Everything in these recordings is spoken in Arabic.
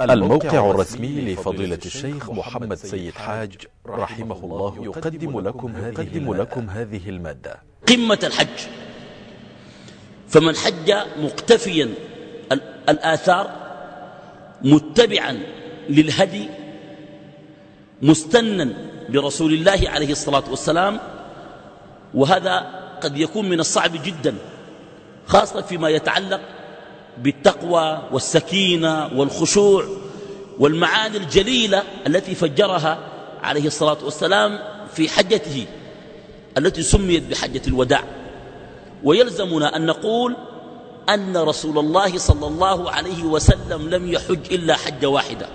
الموقع الرسمي لفضيلة الشيخ محمد سيد حاج رحمه الله يقدم لكم هذه, لكم هذه المادة. قمة الحج. فمن حج مقتفيا الآثار متبعا للهدي مستنا برسول الله عليه الصلاة والسلام وهذا قد يكون من الصعب جدا خاصة فيما يتعلق بالتقوى والسكينة والخشوع والمعاني الجليلة التي فجرها عليه الصلاة والسلام في حجته التي سميت بحجة الوداع. ويلزمنا أن نقول أن رسول الله صلى الله عليه وسلم لم يحج إلا حجة واحدة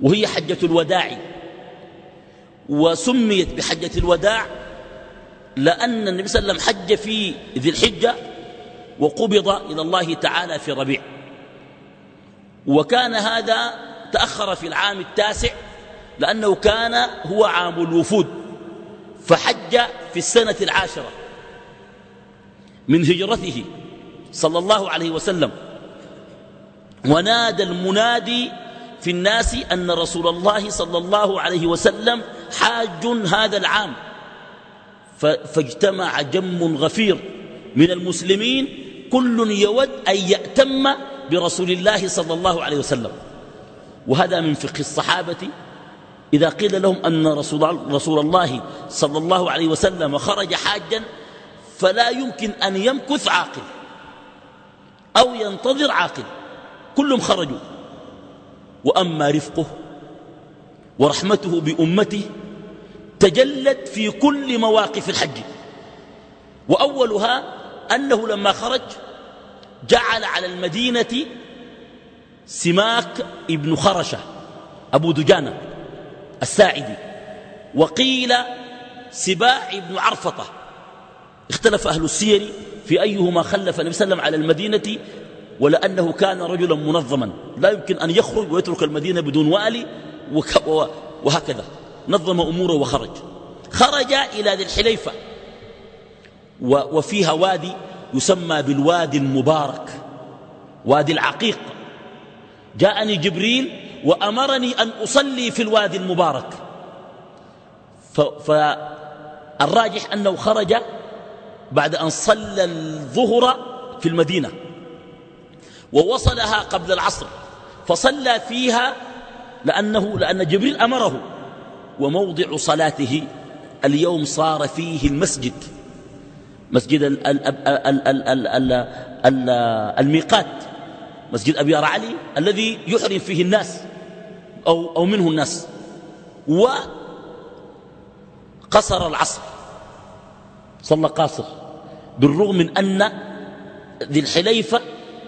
وهي حجة الوداع. وسميت بحجة الوداع لأن النبي صلى الله عليه وسلم حج في ذي الحجة وقبض إلى الله تعالى في ربيع. وكان هذا تأخر في العام التاسع لأنه كان هو عام الوفود فحج في السنة العاشرة من هجرته صلى الله عليه وسلم. ونادى المنادي في الناس أن رسول الله صلى الله عليه وسلم حاج هذا العام فاجتمع جم غفير. من المسلمين كل يود أن يأتم برسول الله صلى الله عليه وسلم. وهذا من فقه الصحابة. إذا قيل لهم أن رسول, الله صلى الله عليه وسلم خرج حاجا فلا يمكن أن يمكث عاقل أو ينتظر عاقل. كلهم خرجوا. وأما رفقه ورحمته بأمته تجلت في كل مواقف الحج. وأولها أنه لما خرج جعل على المدينة سماك ابن خرشة أبو دجانة الساعدي وقيل سباع ابن عرفطة. اختلف أهل السير في أيهما خلف النبي صلى الله عليه وسلم على المدينة ولأنه كان رجلا منظما. لا يمكن أن يخرج ويترك المدينة بدون والي وهكذا. نظم أموره وخرج. خرج إلى ذي الحليفة. وفيها وادي يسمى بالوادي المبارك وادي العقيق. جاءني جبريل وأمرني أن أصلي في الوادي المبارك. فالراجح أنه خرج بعد أن صلى الظهر في المدينة ووصلها قبل العصر فصلى فيها لأنه لأن جبريل أمره وموضع صلاته اليوم صار فيه المسجد. مسجد ال ال ال ال ال ال ال الميقات مسجد أبي علي الذي يحرم فيه الناس أو, أو منه الناس وقصر العصر صلى قاصر بالرغم من أن ذي الحليفة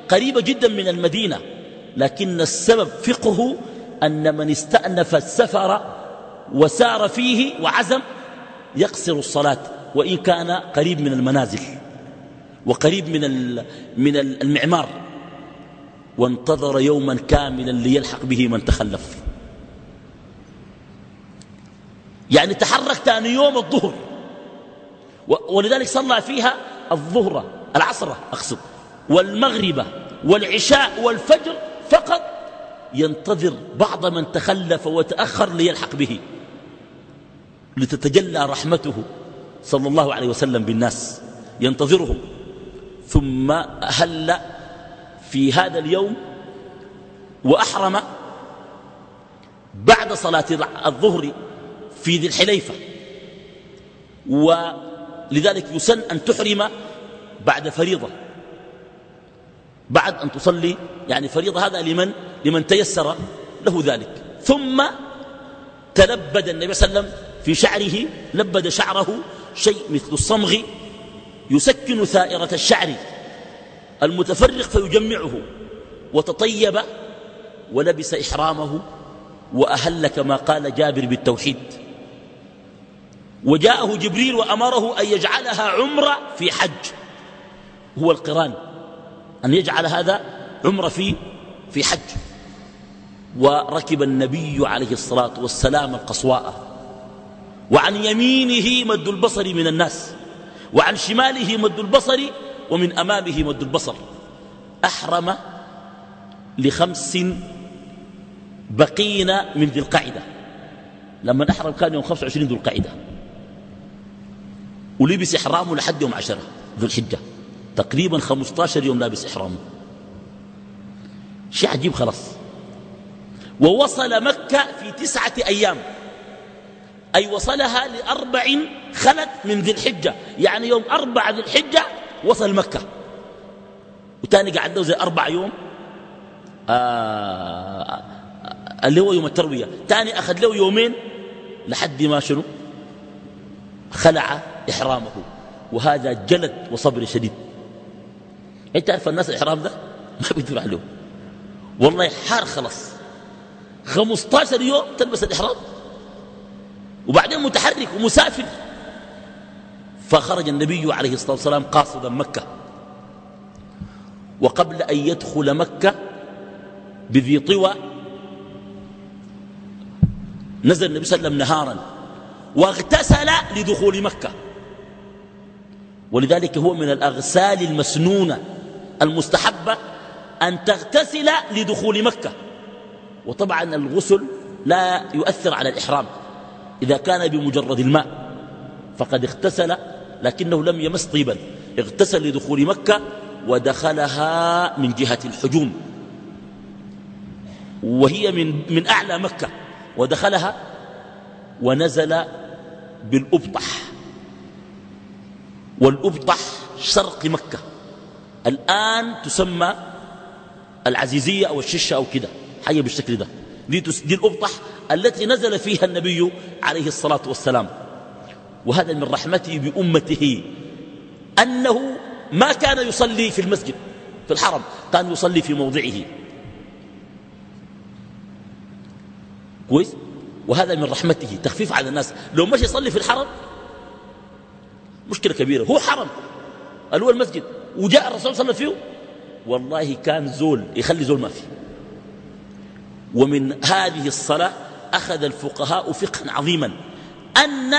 قريبة جدا من المدينة لكن السبب فقه أن من استأنف السفر وسار فيه وعزم يقصر الصلاة. وإن كان قريب من المنازل وقريب من من المعمار. وانتظر يوما كاملا ليلحق به من تخلف. يعني تحرك ثاني يوم الظهر. ولذلك صلى فيها الظهر العصر أقصد والمغرب والعشاء والفجر فقط ينتظر بعض من تخلف وتأخر ليلحق به لتتجلى رحمته. صلى الله عليه وسلم بالناس ينتظرهم. ثم هل في هذا اليوم وأحرم بعد صلاة الظهر في ذي الحليفة؟ ولذلك يسن أن تحرم بعد فريضة. بعد أن تصلي يعني فريضة هذا لمن؟ لمن تيسر له ذلك. ثم تلبد النبي صلى الله عليه وسلم في شعره لبد شعره شيء مثل الصمغ يسكن ثائرة الشعر المتفرق فيجمعه وتطيب ولبس إحرامه وأهل كما قال جابر بالتوحيد. وجاءه جبريل وأمره أن يجعلها عمرة في حج. هو القران أن يجعل هذا عمرة في في حج. وركب النبي عليه الصلاة والسلام القصواء. وعن يمينه مد البصر من الناس وعن شماله مد البصر ومن أمامه مد البصر. أحرم لخمس بقينا من ذي القعدة. لما أحرم كان يوم 25 ذو القعدة. ولبس إحرامه لحد يوم عشرة ذو الحجة. تقريبا 15 يوم لابس إحرامه شيء عجيب خلاص. ووصل مكة في تسعة أيام. أي وصلها لأربع خلت من ذي الحجة. يعني يوم أربع ذي الحجة وصل مكة. وتاني قعد له زي أربع يوم. آه اللي هو يوم التروية. تاني أخذ له يومين لحد ما شنو؟ خلع إحرامه. وهذا جلد وصبر شديد. أنت عارف الناس الإحرام ده؟ ما بيقدر عليه والله حار خلاص. 15 يوم تلبس الإحرام. وبعدين متحرك ومسافر. فخرج النبي عليه الصلاة والسلام قاصدا مكة. وقبل أن يدخل مكة بذي طوى نزل النبي صلى الله عليه وسلم نهارا. واغتسل لدخول مكة. ولذلك هو من الأغسال المسنونة المستحبة أن تغتسل لدخول مكة. وطبعا الغسل لا يؤثر على الإحرام. إذا كان بمجرد الماء فقد اغتسل لكنه لم يمس طيبا. اغتسل لدخول مكة ودخلها من جهة الحجوم. وهي من, من أعلى مكة. ودخلها ونزل بالأبطح. والأبطح شرق مكة. الآن تسمى العزيزية أو الششة أو كده. حاجة بالشكل ده. دي, دي الأبطح التي نزل فيها النبي عليه الصلاة والسلام. وهذا من رحمته بأمته أنه ما كان يصلي في المسجد في الحرم كان يصلي في موضعه. كويس؟ وهذا من رحمته تخفيف على الناس. لو مشي يصلي في الحرم مشكلة كبيرة. هو حرم اللي هو المسجد. وجاء الرسول صلى فيه والله كان زول يخلي زول ما فيه. ومن هذه الصلاة أخذ الفقهاء فقها عظيما أن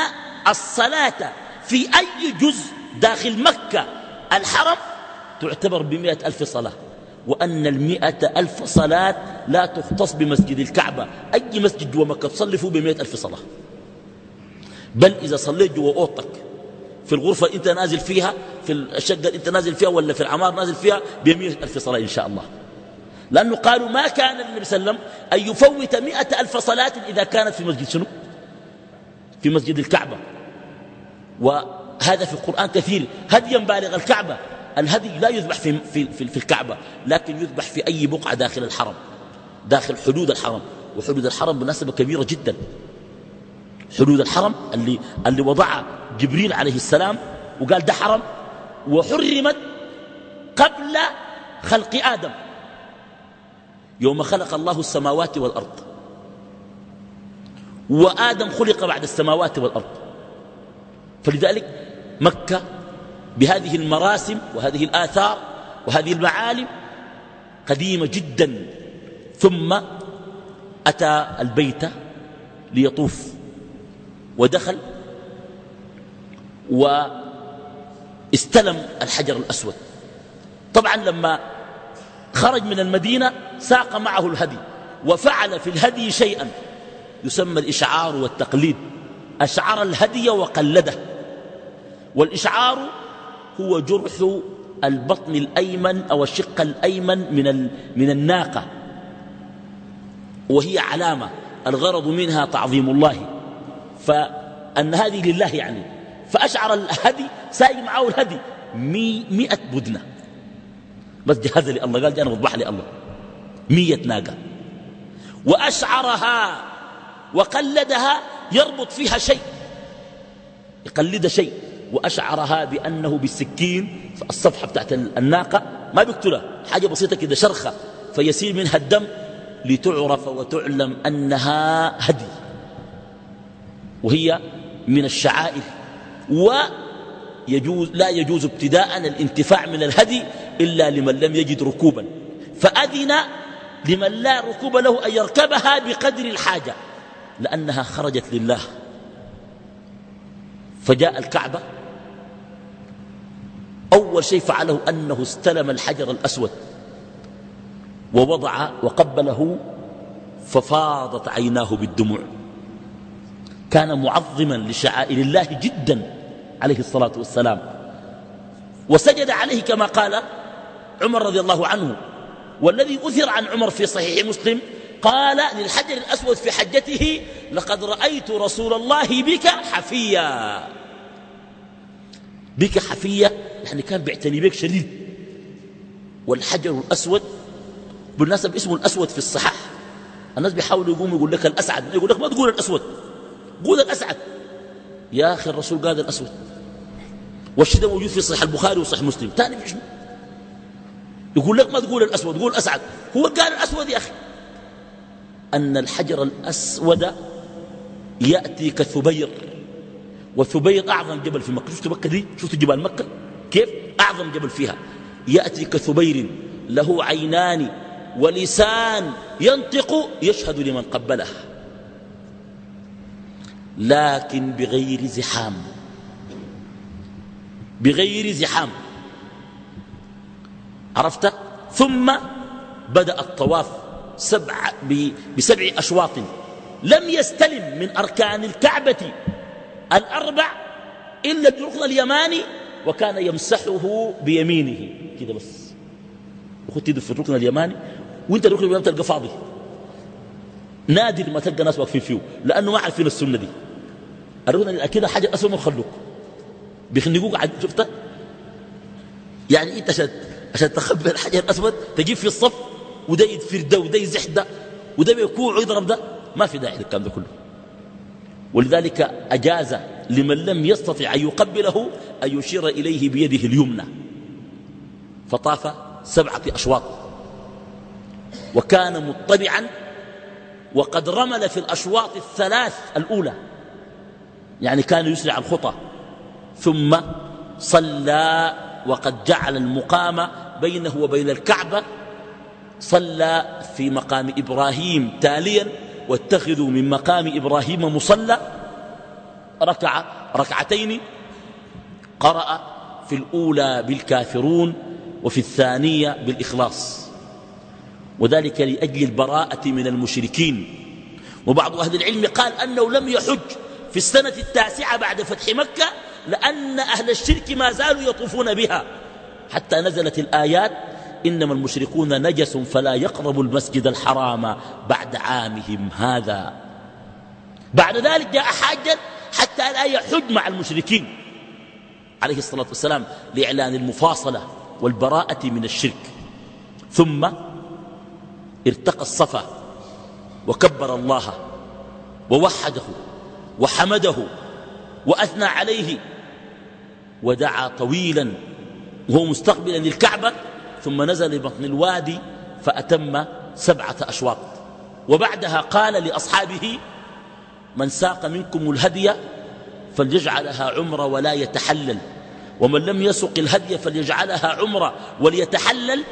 الصلاة في أي جزء داخل مكة الحرم تعتبر بمئة ألف صلاة وأن المئة ألف صلاة لا تختص بمسجد الكعبة أي مسجد جوا مكة تصلي فيه بمئة ألف صلاة. بل إذا صليت جوا أوضتك في الغرفة أنت نازل فيها في الشقة أنت نازل فيها ولا في العمار نازل فيها بمئة ألف صلاة إن شاء الله. لأنه قالوا ما كان النبي صلى الله عليه وسلم أن يفوت مئة ألف صلاة إذا كانت في مسجد شنو؟ في مسجد الكعبة. وهذا في القرآن كثير. هديا بالغ الكعبة. الهدي لا يذبح في, في, في, في الكعبة لكن يذبح في أي بقعة داخل الحرم. داخل حدود الحرم. وحدود الحرم بمناسبة كبيرة جدا. حدود الحرم اللي, اللي وضعها جبريل عليه السلام وقال ده حرم. وحرمت قبل خلق آدم. يوم خلق الله السماوات والأرض. وآدم خلق بعد السماوات والأرض. فلذلك مكة بهذه المراسم وهذه الآثار وهذه المعالم قديمة جدا. ثم أتى البيت ليطوف ودخل واستلم الحجر الأسود. طبعا لما خرج من المدينة ساق معه الهدي وفعل في الهدي شيئا. يسمى الإشعار والتقليد. أشعر الهدي وقلده. والإشعار هو جرح البطن الأيمن أو الشق الأيمن من, من الناقة. وهي علامة الغرض منها تعظيم الله. فأن هذه لله يعني. فأشعر الهدي سايق معه الهدي مئة بدنة. بس جهز لي الله قال جانا لي الله. مية ناقة. وأشعرها وقلدها يربط فيها شيء. يقلد شيء. وأشعرها بأنه بالسكين الصفحة بتاعت الناقة ما بيقتلها. حاجة بسيطة كده شرخة. فيسير منها الدم لتعرف وتعلم أنها هدي. وهي من الشعائر. ويجوز لا يجوز ابتداء الانتفاع من الهدي إلا لمن لم يجد ركوبا. فأذن لمن لا ركوب له أن يركبها بقدر الحاجة لأنها خرجت لله. فجاء الكعبة. أول شيء فعله أنه استلم الحجر الأسود. ووضع وقبله ففاضت عيناه بالدموع. كان معظما لشعائر الله جدا عليه الصلاة والسلام. وسجد عليه كما قال عمر رضي الله عنه والذي أثر عن عمر في صحيح مسلم قال للحجر الأسود في حجته لقد رأيت رسول الله بك حفيا. بك حفية يعني كان بيعتني بك شديد. والحجر الأسود بالنسبة اسمه الأسود في الصحاح. الناس بيحاولوا يقوموا يقول لك الأسعد يقول لك ما تقول الأسود قول الأسعد. يا أخي الرسول قال الأسود. والشيء موجود في صحيح البخاري وصحيح مسلم. ثاني شنو يقول لك ما تقول الأسود قول أسعد. هو قال الأسود يا أخي. أن الحجر الأسود يأتي كثبير. وثبير أعظم جبل في مكة. شفت مكة دي؟ شفت جبال مكة؟ كيف؟ أعظم جبل فيها. يأتي كثبير. له عينان ولسان ينطق يشهد لمن قبله. لكن بغير زحام. بغير زحام. عرفت؟ ثم بدأ الطواف سبع بسبع أشواط. لم يستلم من أركان الكعبة الأربع إلا الركن اليماني وكان يمسحه بيمينه. كده بس. وخذ يده في الركن اليماني وأنت الركن اليماني تلقى فاضي. نادر ما تلقى ناس واقفين فيه لأنه ما عارفين السنة دي. الركن كده حاجة أسوأ من خلوك. بيخنقوك شفت يعني انت عشان عشان تخبي الحجر الأسود تجيب في الصف وده يدفر ده وده يزح ده وده بيكوع ويضرب ده ما في داعي للكلام ده كله. ولذلك أجاز لمن لم يستطع أن يقبله أن يشير إليه بيده اليمنى. فطاف سبعة أشواط. وكان مطبعا وقد رمل في الأشواط الثلاث الأولى. يعني كان يسرع الخطى. ثم صلى وقد جعل المقام بينه وبين الكعبة صلى في مقام إبراهيم تاليا واتخذوا من مقام إبراهيم مصلى. ركع ركعتين قرأ في الأولى بالكافرون وفي الثانية بالإخلاص. وذلك لأجل البراءة من المشركين. وبعض أهل العلم قال أنه لم يحج في السنة التاسعة بعد فتح مكة لأن أهل الشرك ما زالوا يطوفون بها. حتى نزلت الآيات إنما المشركون نجس فلا يقربوا المسجد الحرام بعد عامهم هذا. بعد ذلك جاء حاجا حتى لا يحج مع المشركين. عليه الصلاة والسلام لإعلان المفاصلة والبراءة من الشرك. ثم ارتقى الصفا وكبر الله ووحده وحمده وأثنى عليه ودعا طويلا وهو مستقبلا للكعبة ثم نزل لبطن الوادي فأتم سبعة أشواط. وبعدها قال لأصحابه من ساق منكم الهدي فليجعلها عمرة ولا يتحلل ومن لم يسق الهدي فليجعلها عمرة وليتحلل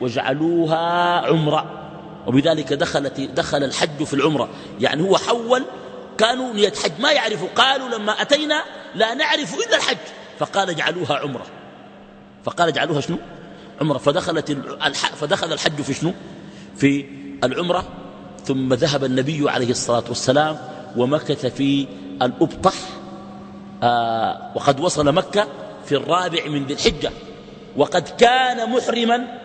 وجعلوها عمرة وبذلك دخلت دخل الحج في العمرة. يعني هو حول كانوا نية حج. ما يعرفوا قالوا لما أتينا لا نعرف إلا الحج فقال اجعلوها عمرة. فقال اجعلوها شنو؟ عمرة. فدخلت فدخل الحج في شنو؟ في العمرة. ثم ذهب النبي عليه الصلاة والسلام ومكث في الأبطح آه وقد وصل مكة في الرابع من ذي الحجة. وقد كان محرما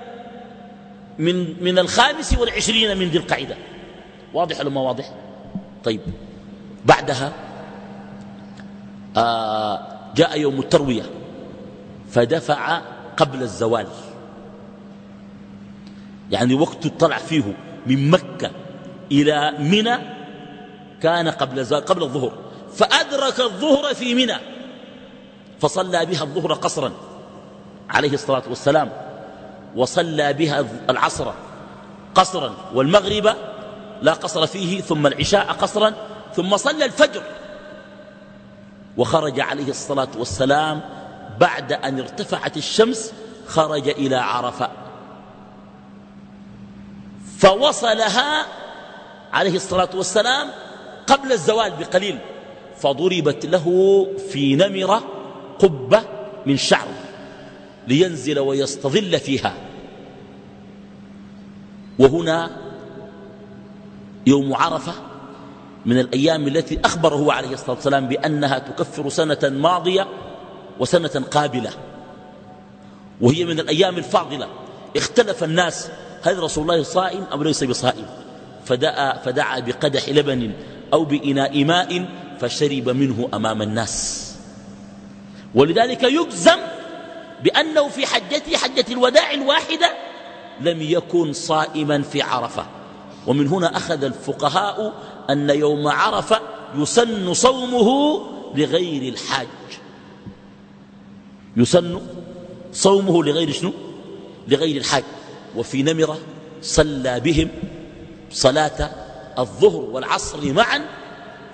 من, من الخامس والعشرين من ذي القعدة. واضح ولا ما واضح؟ طيب. بعدها آه جاء يوم التروية. فدفع قبل الزوال. يعني وقت طلع فيه من مكة إلى منى كان قبل قبل الظهر. فأدرك الظهر في منى. فصلى بها الظهر قصرا عليه الصلاة والسلام. وصلى بها العصر قصرا. والمغرب لا قصر فيه ثم العشاء قصرا ثم صلى الفجر. وخرج عليه الصلاة والسلام بعد أن ارتفعت الشمس خرج إلى عرفة. فوصلها عليه الصلاة والسلام قبل الزوال بقليل فضربت له في نمرة قبة من شعر لينزل ويستظل فيها. وهنا يوم عرفة من الأيام التي أخبر هو عليه الصلاة والسلام بأنها تكفر سنة ماضية وسنة قابلة وهي من الأيام الفاضلة. اختلف الناس هل رسول الله صائم أم ليس بصائم؟ فدعا, فدعا بقدح لبن أو بإناء ماء فشرب منه أمام الناس. ولذلك يجزم بأنه في حجته حجة الوداع الواحدة لم يكن صائما في عرفة. ومن هنا أخذ الفقهاء أن يوم عرفة يسن صومه لغير الحاج. يسن صومه لغير شنو؟ لغير الحاج. وفي نمرة صلى بهم صلاة الظهر والعصر معا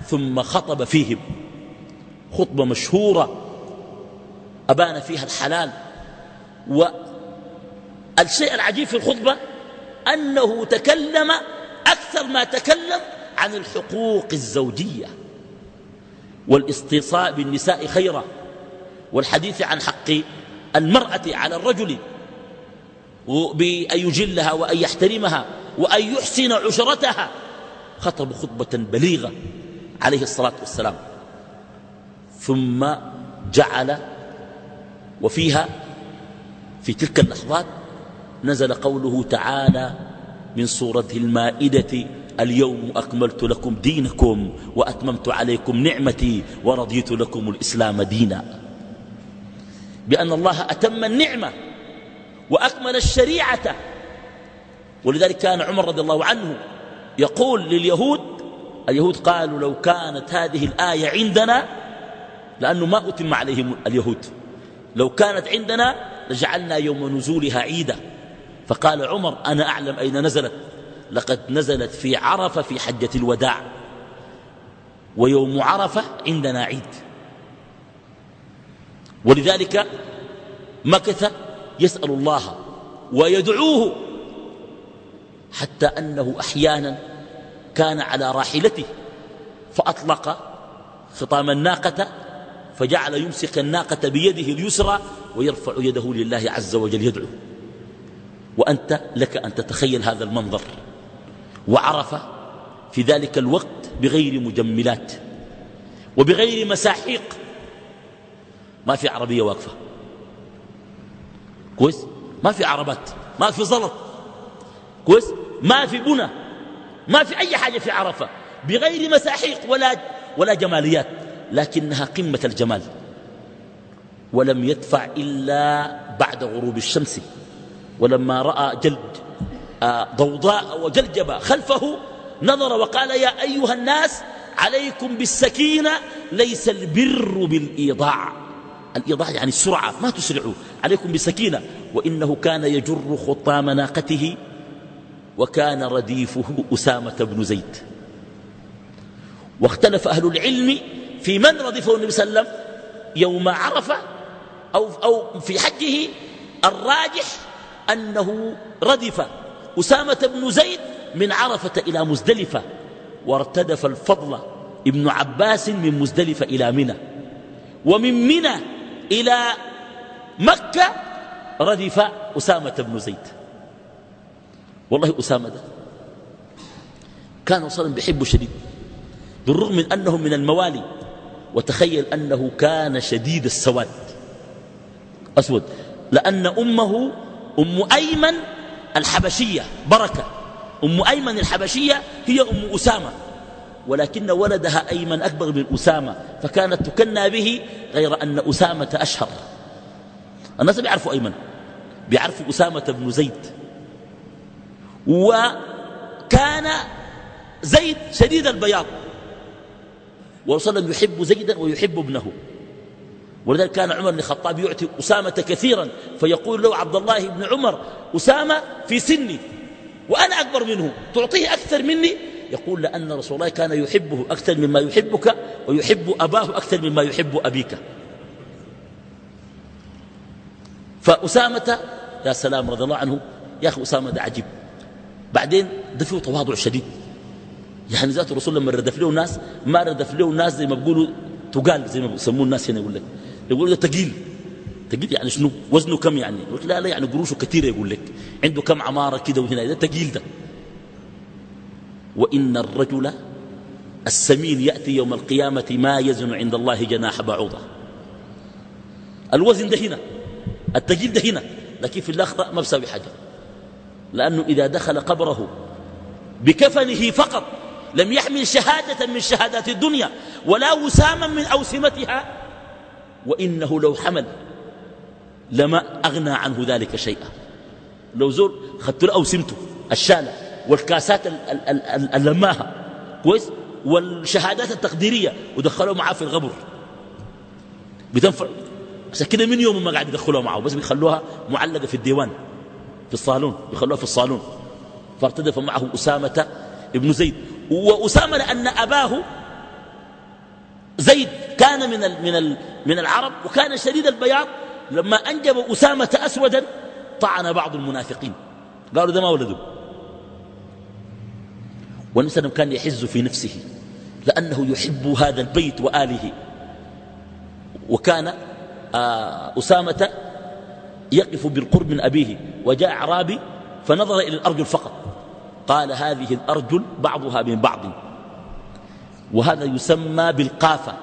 ثم خطب فيهم. خطبة مشهورة أبان فيها الحلال. والشيء العجيب في الخطبة أنه تكلم أكثر ما تكلم عن الحقوق الزوجية. والاستيصاء بالنساء خيرا. والحديث عن حق المرأة على الرجل بأن يجلها وأن يحترمها وأن يحسن عشرتها خطب خطبة بليغة عليه الصلاة والسلام. ثم جعل وفيها في تلك اللحظات نزل قوله تعالى من سورة المائدة اليوم أكملت لكم دينكم وأتممت عليكم نعمتي ورضيت لكم الإسلام دينا. بأن الله أتم النعمة وأكمل الشريعة. ولذلك كان عمر رضي الله عنه يقول لليهود اليهود قالوا لو كانت هذه الآية عندنا لأنه ما أتم عليهم اليهود. لو كانت عندنا لجعلنا يوم نزولها عيدا. فقال عمر أنا أعلم أين نزلت. لقد نزلت في عرفة في حجة الوداع. ويوم عرفة عندنا عيد. ولذلك مكث يسأل الله ويدعوه حتى أنه أحيانا كان على راحلته فأطلق خطام الناقة فجعل يمسك الناقة بيده اليسرى ويرفع يده لله عز وجل يدعو. وأنت لك أن تتخيل هذا المنظر. وعرف في ذلك الوقت بغير مجملات وبغير مساحيق. ما في عربية واقفة. كويس؟ ما في عربات ما في زلط. كويس؟ ما في بنى ما في أي حاجة في عرفة. بغير مساحيق ولا, ولا جماليات لكنها قمة الجمال. ولم يدفع إلا بعد غروب الشمس. ولما رأى جلد آه، ضوضاء وجلجبة خلفه نظر وقال يا أيها الناس عليكم بالسكينة ليس البر بالإيضاع. الإيضاع يعني السرعة ما تسرعوا عليكم بالسكينة وإنه كان يجر خطام ناقته وكان رديفه أسامة بن زيد. واختلف أهل العلم في من ردفه النبي صلى الله عليه وسلم يوم عرفة أو, أو في حجه الراجح أنه ردف أسامة بن زيد من عرفة إلى مزدلفة وارتدف الفضل ابن عباس من مزدلفة إلى منى. ومن منى إلى مكة ردف أسامة بن زيد. والله أسامة ده كان وصلا بيحبه شديد بالرغم من أنه من الموالي وتخيل أنه كان شديد السواد. أسود لأن أمه أم أيمن الحبشية بركة. أم أيمن الحبشية هي أم أسامة. ولكن ولدها أيمن أكبر من أسامة فكانت تكنى به غير أن أسامة أشهر. الناس بيعرفوا أيمن بيعرفوا أسامة بن زيد. وكان زيد شديد البياض. وصلى يحب زيدا ويحب ابنه. ولذلك كان عمر بن الخطاب يعطي أسامة كثيرا فيقول له عبد الله بن عمر أسامة في سني وأنا أكبر منه تعطيه أكثر مني؟ يقول لأن رسول الله كان يحبه أكثر مما يحبك ويحب أباه أكثر مما يحب أبيك. فأسامة يا سلام رضي الله عنه يا أخي أسامة ده عجيب. بعدين ده فيه تواضع شديد. يعني ذات الرسول لما ردف له ناس ما ردف له ناس زي ما بيقولوا تقال زي ما بيسموه الناس هنا يقول لك. يقول ده تقيل. تقيل يعني شنو؟ وزنه كم يعني؟ يقول لا لا يعني قروشه كثيرة يقول لك. عنده كم عمارة كده وهنا ده تقيل ده. وإن الرجل السمين يأتي يوم القيامة ما يزن عند الله جناح بعوضة. الوزن ده هنا التجيل ده هنا لكن في الأخطاء ما بساوي حاجة. لأنه إذا دخل قبره بكفنه فقط لم يحمل شهادة من شهادات الدنيا ولا وساما من أوسمتها وإنه لو حمل لما أغنى عنه ذلك شيئا. لو زول خدت له أوسمته الشالة. والكاسات اللماها. كويس؟ والشهادات التقديرية. ودخلوه معاه في الغبر. بتنفع عشان كده من يوم ما قاعد يدخلوها معه بس بيخلوها معلقة في الديوان. في الصالون. يخلوها في الصالون. فارتدف معه أسامة ابن زيد. وأسامة لأن أباه زيد كان من من من العرب وكان شديد البياض. لما أنجب أسامة أسودا طعن بعض المنافقين. قالوا ده ما ولده. والنبي كان يحز في نفسه لأنه يحب هذا البيت وآله. وكان آه، أسامة يقف بالقرب من أبيه وجاء أعرابي فنظر إلى الأرجل فقط. قال هذه الأرجل بعضها من بعض. وهذا يسمى بالقافة.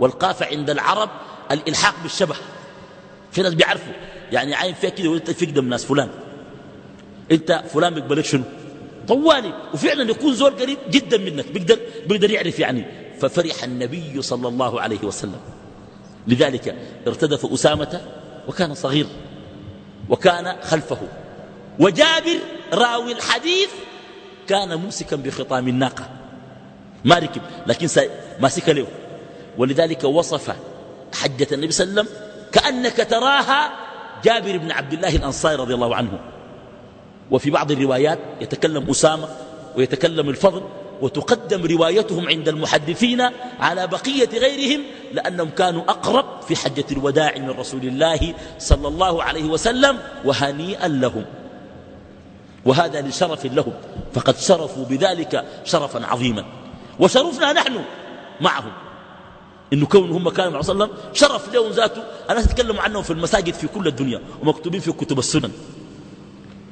والقافة عند العرب الإلحاق بالشبه. في ناس بيعرفوا يعني عين فيها كده وانت في قدام ناس فلان. أنت فلان بيقبلك شنو؟ طوالي. وفعلا يكون زول قريب جدا منك. بيقدر, بيقدر يعرف يعني. ففرح النبي صلى الله عليه وسلم. لذلك ارتدف أسامة وكان صغير وكان خلفه. وجابر راوي الحديث كان ممسكا بخطام الناقة. ما ركب لكن ماسك له. ولذلك وصف حجة النبي صلى الله عليه وسلم كأنك تراها جابر بن عبد الله الأنصاري رضي الله عنه. وفي بعض الروايات يتكلم أسامة ويتكلم الفضل وتقدم روايتهم عند المحدثين على بقية غيرهم لأنهم كانوا أقرب في حجة الوداع من رسول الله صلى الله عليه وسلم وهنيئا لهم. وهذا لشرف لهم. فقد شرفوا بذلك شرفا عظيما. وشرفنا نحن معهم. إنه كونهم هم كانوا مع صلى الله عليه وسلم شرف لهم ذاته. الناس يتكلموا عنهم في المساجد في كل الدنيا ومكتوبين في كتب السنن.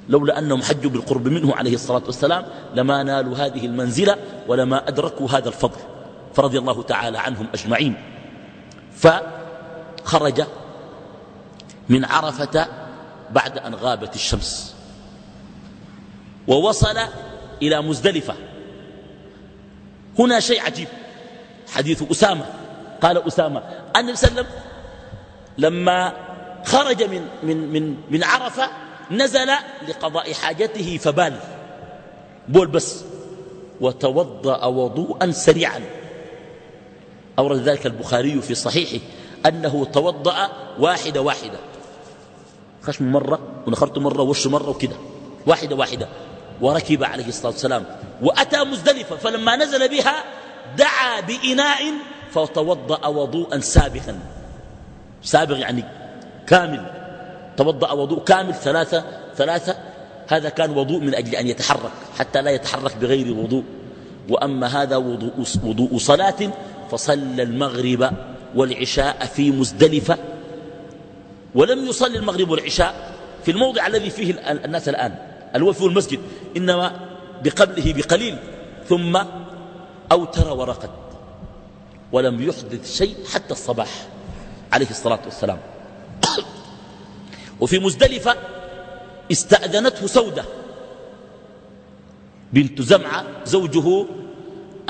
لولا أنهم حجوا بالقرب منه عليه الصلاة والسلام لما نالوا هذه المنزلة ولما أدركوا هذا الفضل فرضي الله تعالى عنهم أجمعين. فخرج من عرفة بعد أن غابت الشمس ووصل إلى مزدلفة. هنا شيء عجيب حديث أسامة. قال أسامة النبي صلى الله عليه وسلم لما خرج من, من, من, من عرفة نزل لقضاء حاجته فبال. بول بس. وتوضأ وضوءا سريعا. أورد ذلك البخاري في صحيحه أنه توضأ واحدة واحدة. خشم مرة ونخرت مرة وش مرة وكده. واحدة واحدة. وركب عليه الصلاة والسلام. وأتى مزدلفة فلما نزل بها دعا بإناء فتوضأ وضوءا سابغا سابغ يعني كامل. توضأ وضوء كامل ثلاثة ثلاثة هذا كان وضوء من أجل أن يتحرك حتى لا يتحرك بغير وضوء. وأما هذا وضوء, وضوء صلاة فصلى المغرب والعشاء في مزدلفة. ولم يصلي المغرب والعشاء في الموضع الذي فيه الناس الآن الوفي المسجد إنما بقبله بقليل. ثم أوتر ورقد ولم يحدث شيء حتى الصباح عليه الصلاة والسلام. وفي مزدلفة استأذنته سودة بنت زمعة زوجه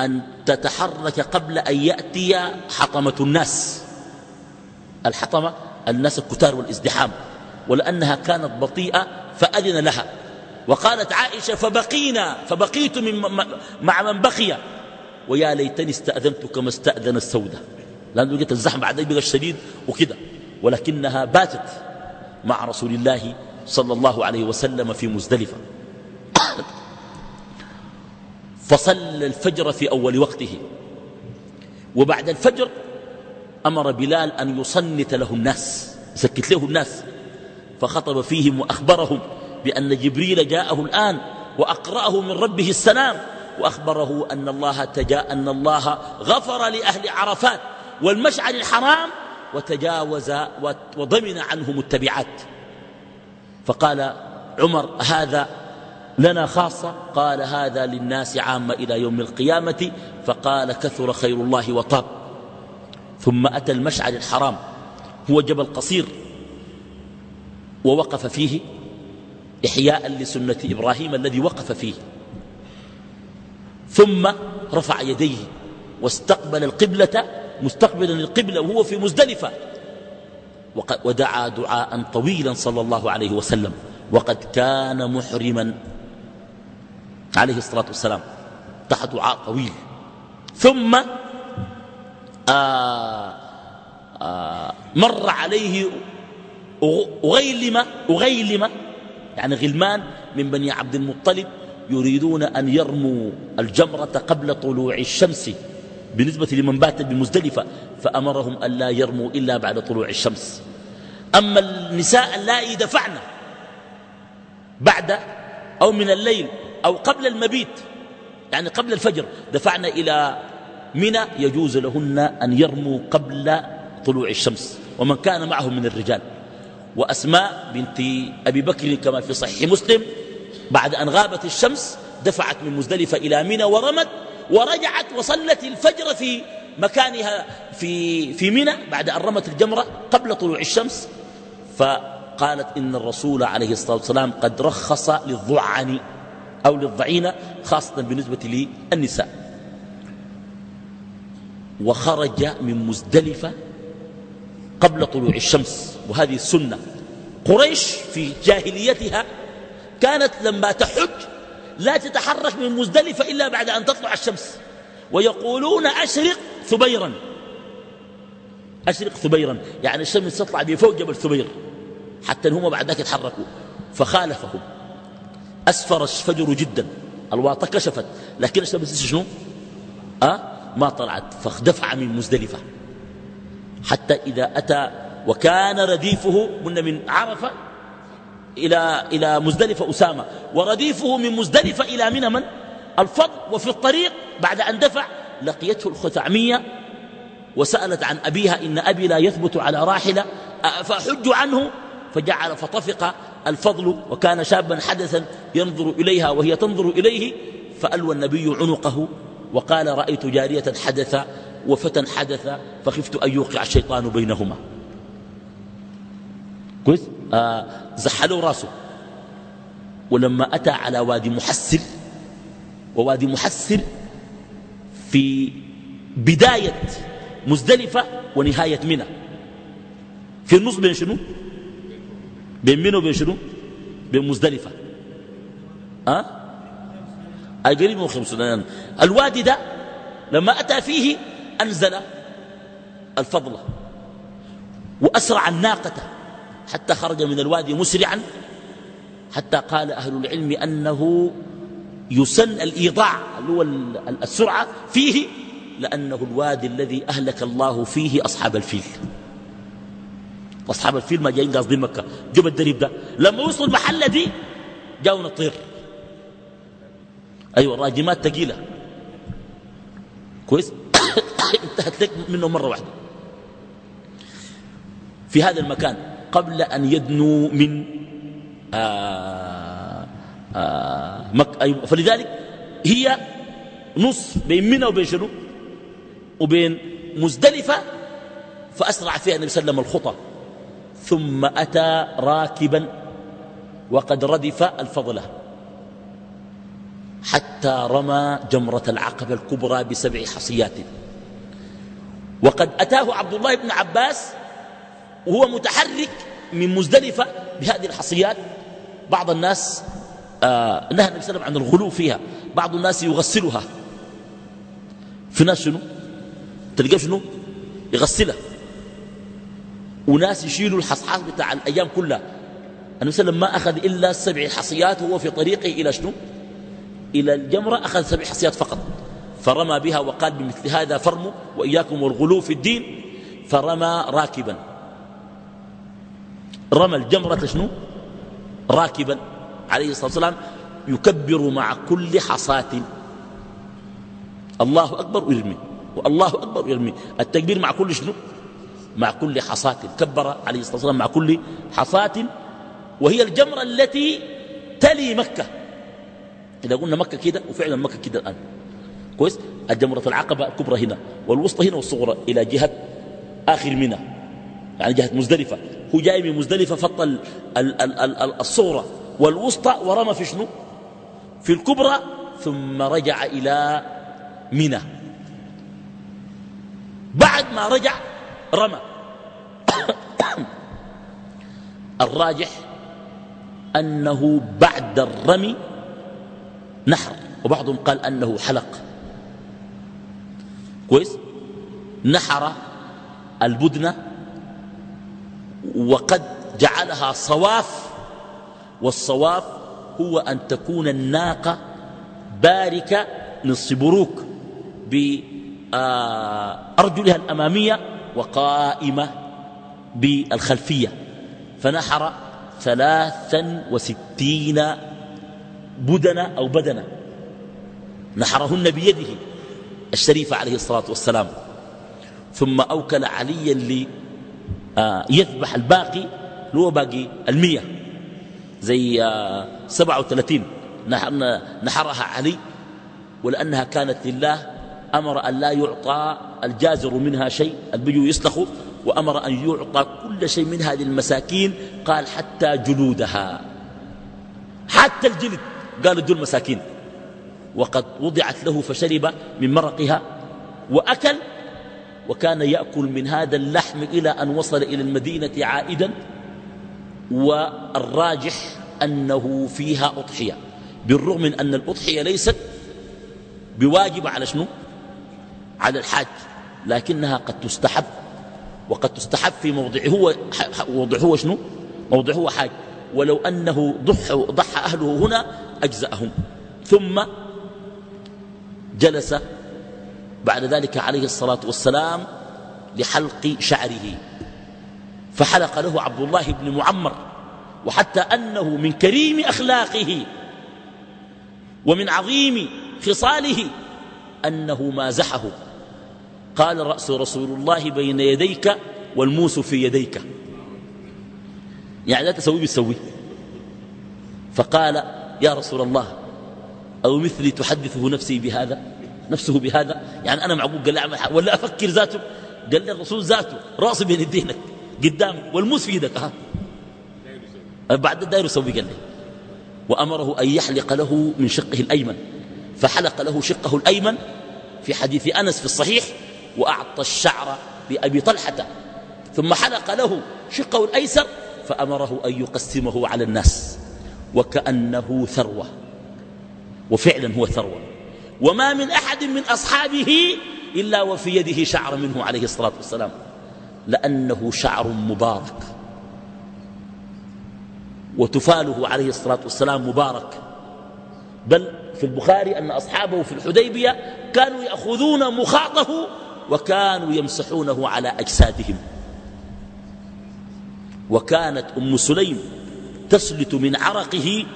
أن تتحرك قبل أن يأتي حطمة الناس. الحطمة الناس الكتار والازدحام. ولأنها كانت بطيئة فأذن لها. وقالت عائشة فبقينا فبقيت من مع من بقي. ويا ليتني استأذنت كما استأذن السودة لأنه لقيت الزحمة بعدين بقى الشديد وكده. ولكنها باتت. مع رسول الله صلى الله عليه وسلم في مزدلفة. فصلى الفجر في أول وقته. وبعد الفجر أمر بلال أن يصنت له الناس سكت له الناس. فخطب فيهم وأخبرهم بأن جبريل جاءه الآن وأقرأه من ربه السلام وأخبره أن الله تجاء أن الله غفر لأهل عرفات والمشعر الحرام وتجاوز وضمن عنهم التبعات. فقال عمر هذا لنا خاصة؟ قال هذا للناس عامة إلى يوم القيامة فقال كثر خير الله وطاب. ثم أتى المشعر الحرام هو جبل قصير ووقف فيه إحياء لسنة إبراهيم الذي وقف فيه. ثم رفع يديه واستقبل القبلة مستقبلا القبلة وهو في مزدلفة. ودعا دعاء طويلا صلى الله عليه وسلم. وقد كان محرما. عليه الصلاة والسلام. تحت دعاء طويل. ثم آآ آه، آآ آه، مر عليه أغيلم أغيلم يعني غلمان من بني عبد المطلب يريدون أن يرموا الجمرة قبل طلوع الشمس. بالنسبة لمن بات بمزدلفة فأمرهم أن لا يرموا إلا بعد طلوع الشمس. أما النساء اللائي دفعن بعد أو من الليل أو قبل المبيت يعني قبل الفجر دفعنا إلى منى يجوز لهن أن يرموا قبل طلوع الشمس. ومن كان معه من الرجال. وأسماء بنت أبي بكر كما في صحيح مسلم بعد أن غابت الشمس دفعت من مزدلفة إلى منى ورمت ورجعت وصلت الفجر في مكانها في, في منى بعد أن رمت الجمرة قبل طلوع الشمس. فقالت إن الرسول عليه الصلاة والسلام قد رخص للضعن أو للضعينة خاصة بالنسبة للنساء. وخرج من مزدلفة قبل طلوع الشمس. وهذه السنة. قريش في جاهليتها كانت لما تحج لا تتحرك من مزدلفة إلا بعد أن تطلع الشمس. ويقولون أشرق ثبيرا. أشرق ثبيرا. يعني الشمس تطلع بفوق جبل ثبير. حتى هم بعد ذلك يتحركوا. فخالفهم. أسفر الفجر جدا. الواطة كشفت. لكن الشمس شنو؟ أه؟ ما طلعت. فدفع من مزدلفة حتى إذا أتى وكان رديفه قلنا من عرفة إلى, إلى مزدلفة أسامة. ورديفه من مزدلفة إلى منى من؟ الفضل. وفي الطريق بعد أن دفع لقيته الخثعمية وسألت عن أبيها إن أبي لا يثبت على راحلة فأحج عنه فجعل فطفق الفضل وكان شابا حدثا ينظر إليها وهي تنظر إليه فألوى النبي عنقه وقال رأيت جارية حدث وفتى حدث فخفت أن يوقع الشيطان بينهما. كويس؟ آه زحلوا راسه. ولما أتى على وادي محسر ووادي محسر في بداية مزدلفة ونهاية منى. في النص بين شنو؟ بين منى وبين شنو؟ بين مزدلفة. أه؟ أي قريب من خمسون الوادي ده لما أتى فيه أنزل الفضل وأسرع الناقة. حتى خرج من الوادي مسرعا حتى قال أهل العلم أنه يسن الإيضاع اللي هو السرعة فيه لأنه الوادي الذي أهلك الله فيه أصحاب الفيل. أصحاب الفيل ما جايين قاصدين مكة. جب الدريب ده لما وصلوا المحلة دي جاونا الطير. أيوة الراجمات تقيلة. كويس؟ انتهت لك منه مرة واحدة. في هذا المكان قبل أن يدنوا من آآ آآ مك... أيوة. فلذلك هي نص بين منى وبين شنو؟ وبين مزدلفة فأسرع فيها النبي صلى الله عليه وسلم الخطى. ثم أتى راكبا وقد ردف الفضلة حتى رمى جمرة العقبة الكبرى بسبع حصيات. وقد أتاه عبد الله بن عباس وهو متحرك من مزدلفة بهذه الحصيات بعض الناس آه نهى النبي صلى الله عليه وسلم عن الغلو فيها. بعض الناس يغسلها. في ناس شنو؟ تلقى شنو؟ يغسلها. وناس يشيلوا الحصحاص بتاع الأيام كلها. النبي صلى الله عليه وسلم ما أخذ إلا سبع حصيات وهو في طريقه إلى شنو؟ إلى الجمرة أخذ سبع حصيات فقط. فرمى بها وقال بمثل هذا فرموا وإياكم والغلو في الدين. فرمى راكبا. رمى الجمرة شنو؟ راكبا عليه الصلاة والسلام يكبر مع كل حصاة. الله أكبر ويرمي والله أكبر ويرمي. التكبير مع كل شنو؟ مع كل حصاة. كبر عليه الصلاة والسلام مع كل حصاة. وهي الجمرة التي تلي مكة. إذا قلنا مكة كده وفعلا مكة كده الآن. كويس؟ الجمرة العقبة الكبرى هنا والوسطى هنا والصغرى إلى جهة آخر منى يعني جهة مزدلفة. هو جاي من مزدلفة فط الصغرى والوسطى ورمى في شنو؟ في الكبرى ثم رجع إلى منى. بعد ما رجع رمى. الراجح أنه بعد الرمي نحر. وبعضهم قال أنه حلق. كويس؟ نحر البدنة وقد جعلها صواف والصواف هو أن تكون الناقة باركة نصف بروك بأرجلها الأمامية وقائمة بالخلفية. فنحر ثلاثا وستين بدنة أو بدنة. نحرهن بيده الشريفة عليه الصلاة والسلام. ثم أوكل عليا ليذبح الباقي هو باقي المية. زي سبعة وثلاثين. نحرها علي ولأنها كانت لله أمر أن لا يعطى الجازر منها شيء البيو يسلخوا وأمر أن يعطى كل شيء من هذه المساكين قال حتى جلودها. حتى الجلد قالوا دول مساكين. وقد وضعت له فشرب من مرقها وأكل وكان يأكل من هذا اللحم إلى أن وصل إلى المدينة عائدا والراجح أنه فيها أضحية. بالرغم من أن الأضحية ليست بواجب على شنو؟ على الحاج لكنها قد تستحب وقد تستحب في موضع هو موضع هو شنو؟ موضع هو حاج. ولو أنه ضحى, ضحى أهله هنا أجزأهم. ثم جلس بعد ذلك عليه الصلاة والسلام لحلق شعره. فحلق له عبد الله بن معمر وحتى أنه من كريم أخلاقه ومن عظيم خصاله أنه مازحه. قال رأس رسول الله بين يديك والموس في يديك. يعني لا تسوي بتسوي. فقال يا رسول الله أو مثلي تحدثه نفسي بهذا؟ نفسه بهذا؟ يعني أنا معقول؟ قال لي ولا أفكر ذاته. قال لي الرسول ذاته رأسي بين يدينك قدام والموس في يدك ها. بعد الدائر يسوي قال لي. وأمره أن يحلق له من شقه الأيمن. فحلق له شقه الأيمن في حديث أنس في الصحيح وأعطى الشعر لأبي طلحة. ثم حلق له شقه الأيسر فأمره أن يقسمه على الناس. وكأنه ثروة. وفعلا هو ثروة. وما من أحد من أصحابه إلا وفي يده شعر منه عليه الصلاة والسلام لأنه شعر مبارك. وتفاله عليه الصلاة والسلام مبارك. بل في البخاري أن أصحابه في الحديبية كانوا يأخذون مخاطه وكانوا يمسحونه على أجسادهم. وكانت أم سليم تسلت من عرقه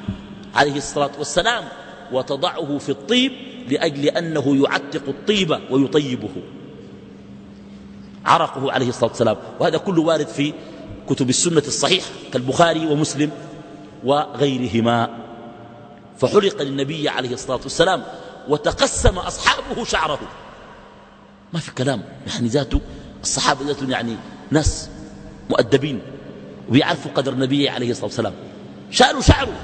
عليه الصلاة والسلام وتضعه في الطيب لأجل أنه يعتق الطيب ويطيبه. عرقه عليه الصلاة والسلام. وهذا كله وارد في كتب السنة الصحيح كالبخاري ومسلم وغيرهما. فحرق للنبي عليه الصلاة والسلام وتقسم أصحابه شعره. ما في كلام. يعني ذاته الصحابة ذاته يعني ناس مؤدبين ويعرفوا قدر النبي عليه الصلاة والسلام. شالوا شعره.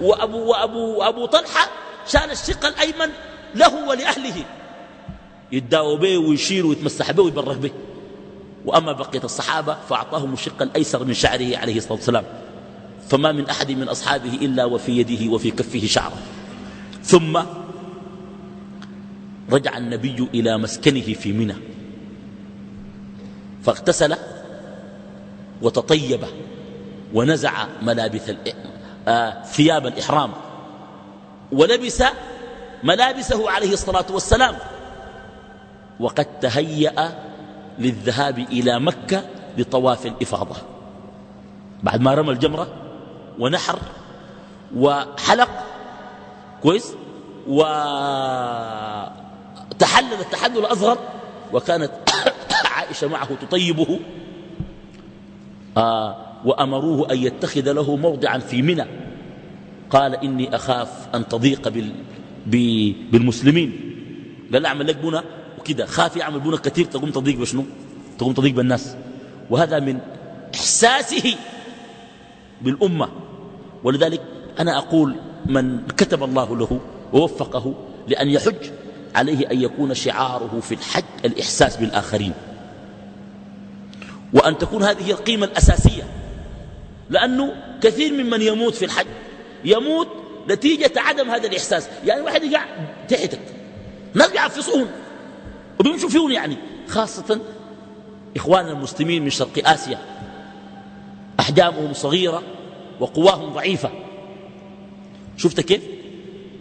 وأبو, وأبو, وأبو طلحة شال الشق الأيمن له ولأهله. يداووا به ويشيروا ويتمسح به ويبرك به. وأما بقية الصحابة فأعطاهم الشق الأيسر من شعره عليه الصلاة والسلام. فما من أحد من أصحابه إلا وفي يده وفي كفه شعره. ثم رجع النبي إلى مسكنه في منى. فاغتسل وتطيب ونزع ملابس آه ثياب الإحرام. ولبس ملابسه عليه الصلاة والسلام. وقد تهيأ للذهاب إلى مكة لطواف الإفاضة. بعد ما رمى الجمرة ونحر وحلق كويس وتحلل التحلل الأصغر وكانت عائشة معه تطيبه آه وأمروه أن يتخذ له موضعا في منى. قال إني أخاف أن تضيق بال بالمسلمين. قال أعمل لك بنا وكده. خاف يعمل بنا كثير تقوم تضيق بشنو؟ تقوم تضيق بالناس. وهذا من إحساسه بالأمة. ولذلك أنا أقول من كتب الله له ووفقه لأن يحج عليه أن يكون شعاره في الحج الإحساس بالآخرين. وأن تكون هذه القيمة الأساسية. لأنه كثير ممن يموت في الحج. يموت نتيجة عدم هذا الإحساس. يعني واحد يقع تحتك. ناس بيعفصون وبيمشوا فيهم يعني. خاصة إخواننا المسلمين من شرق آسيا. أحجامهم صغيرة وقواهم ضعيفة. شفت كيف؟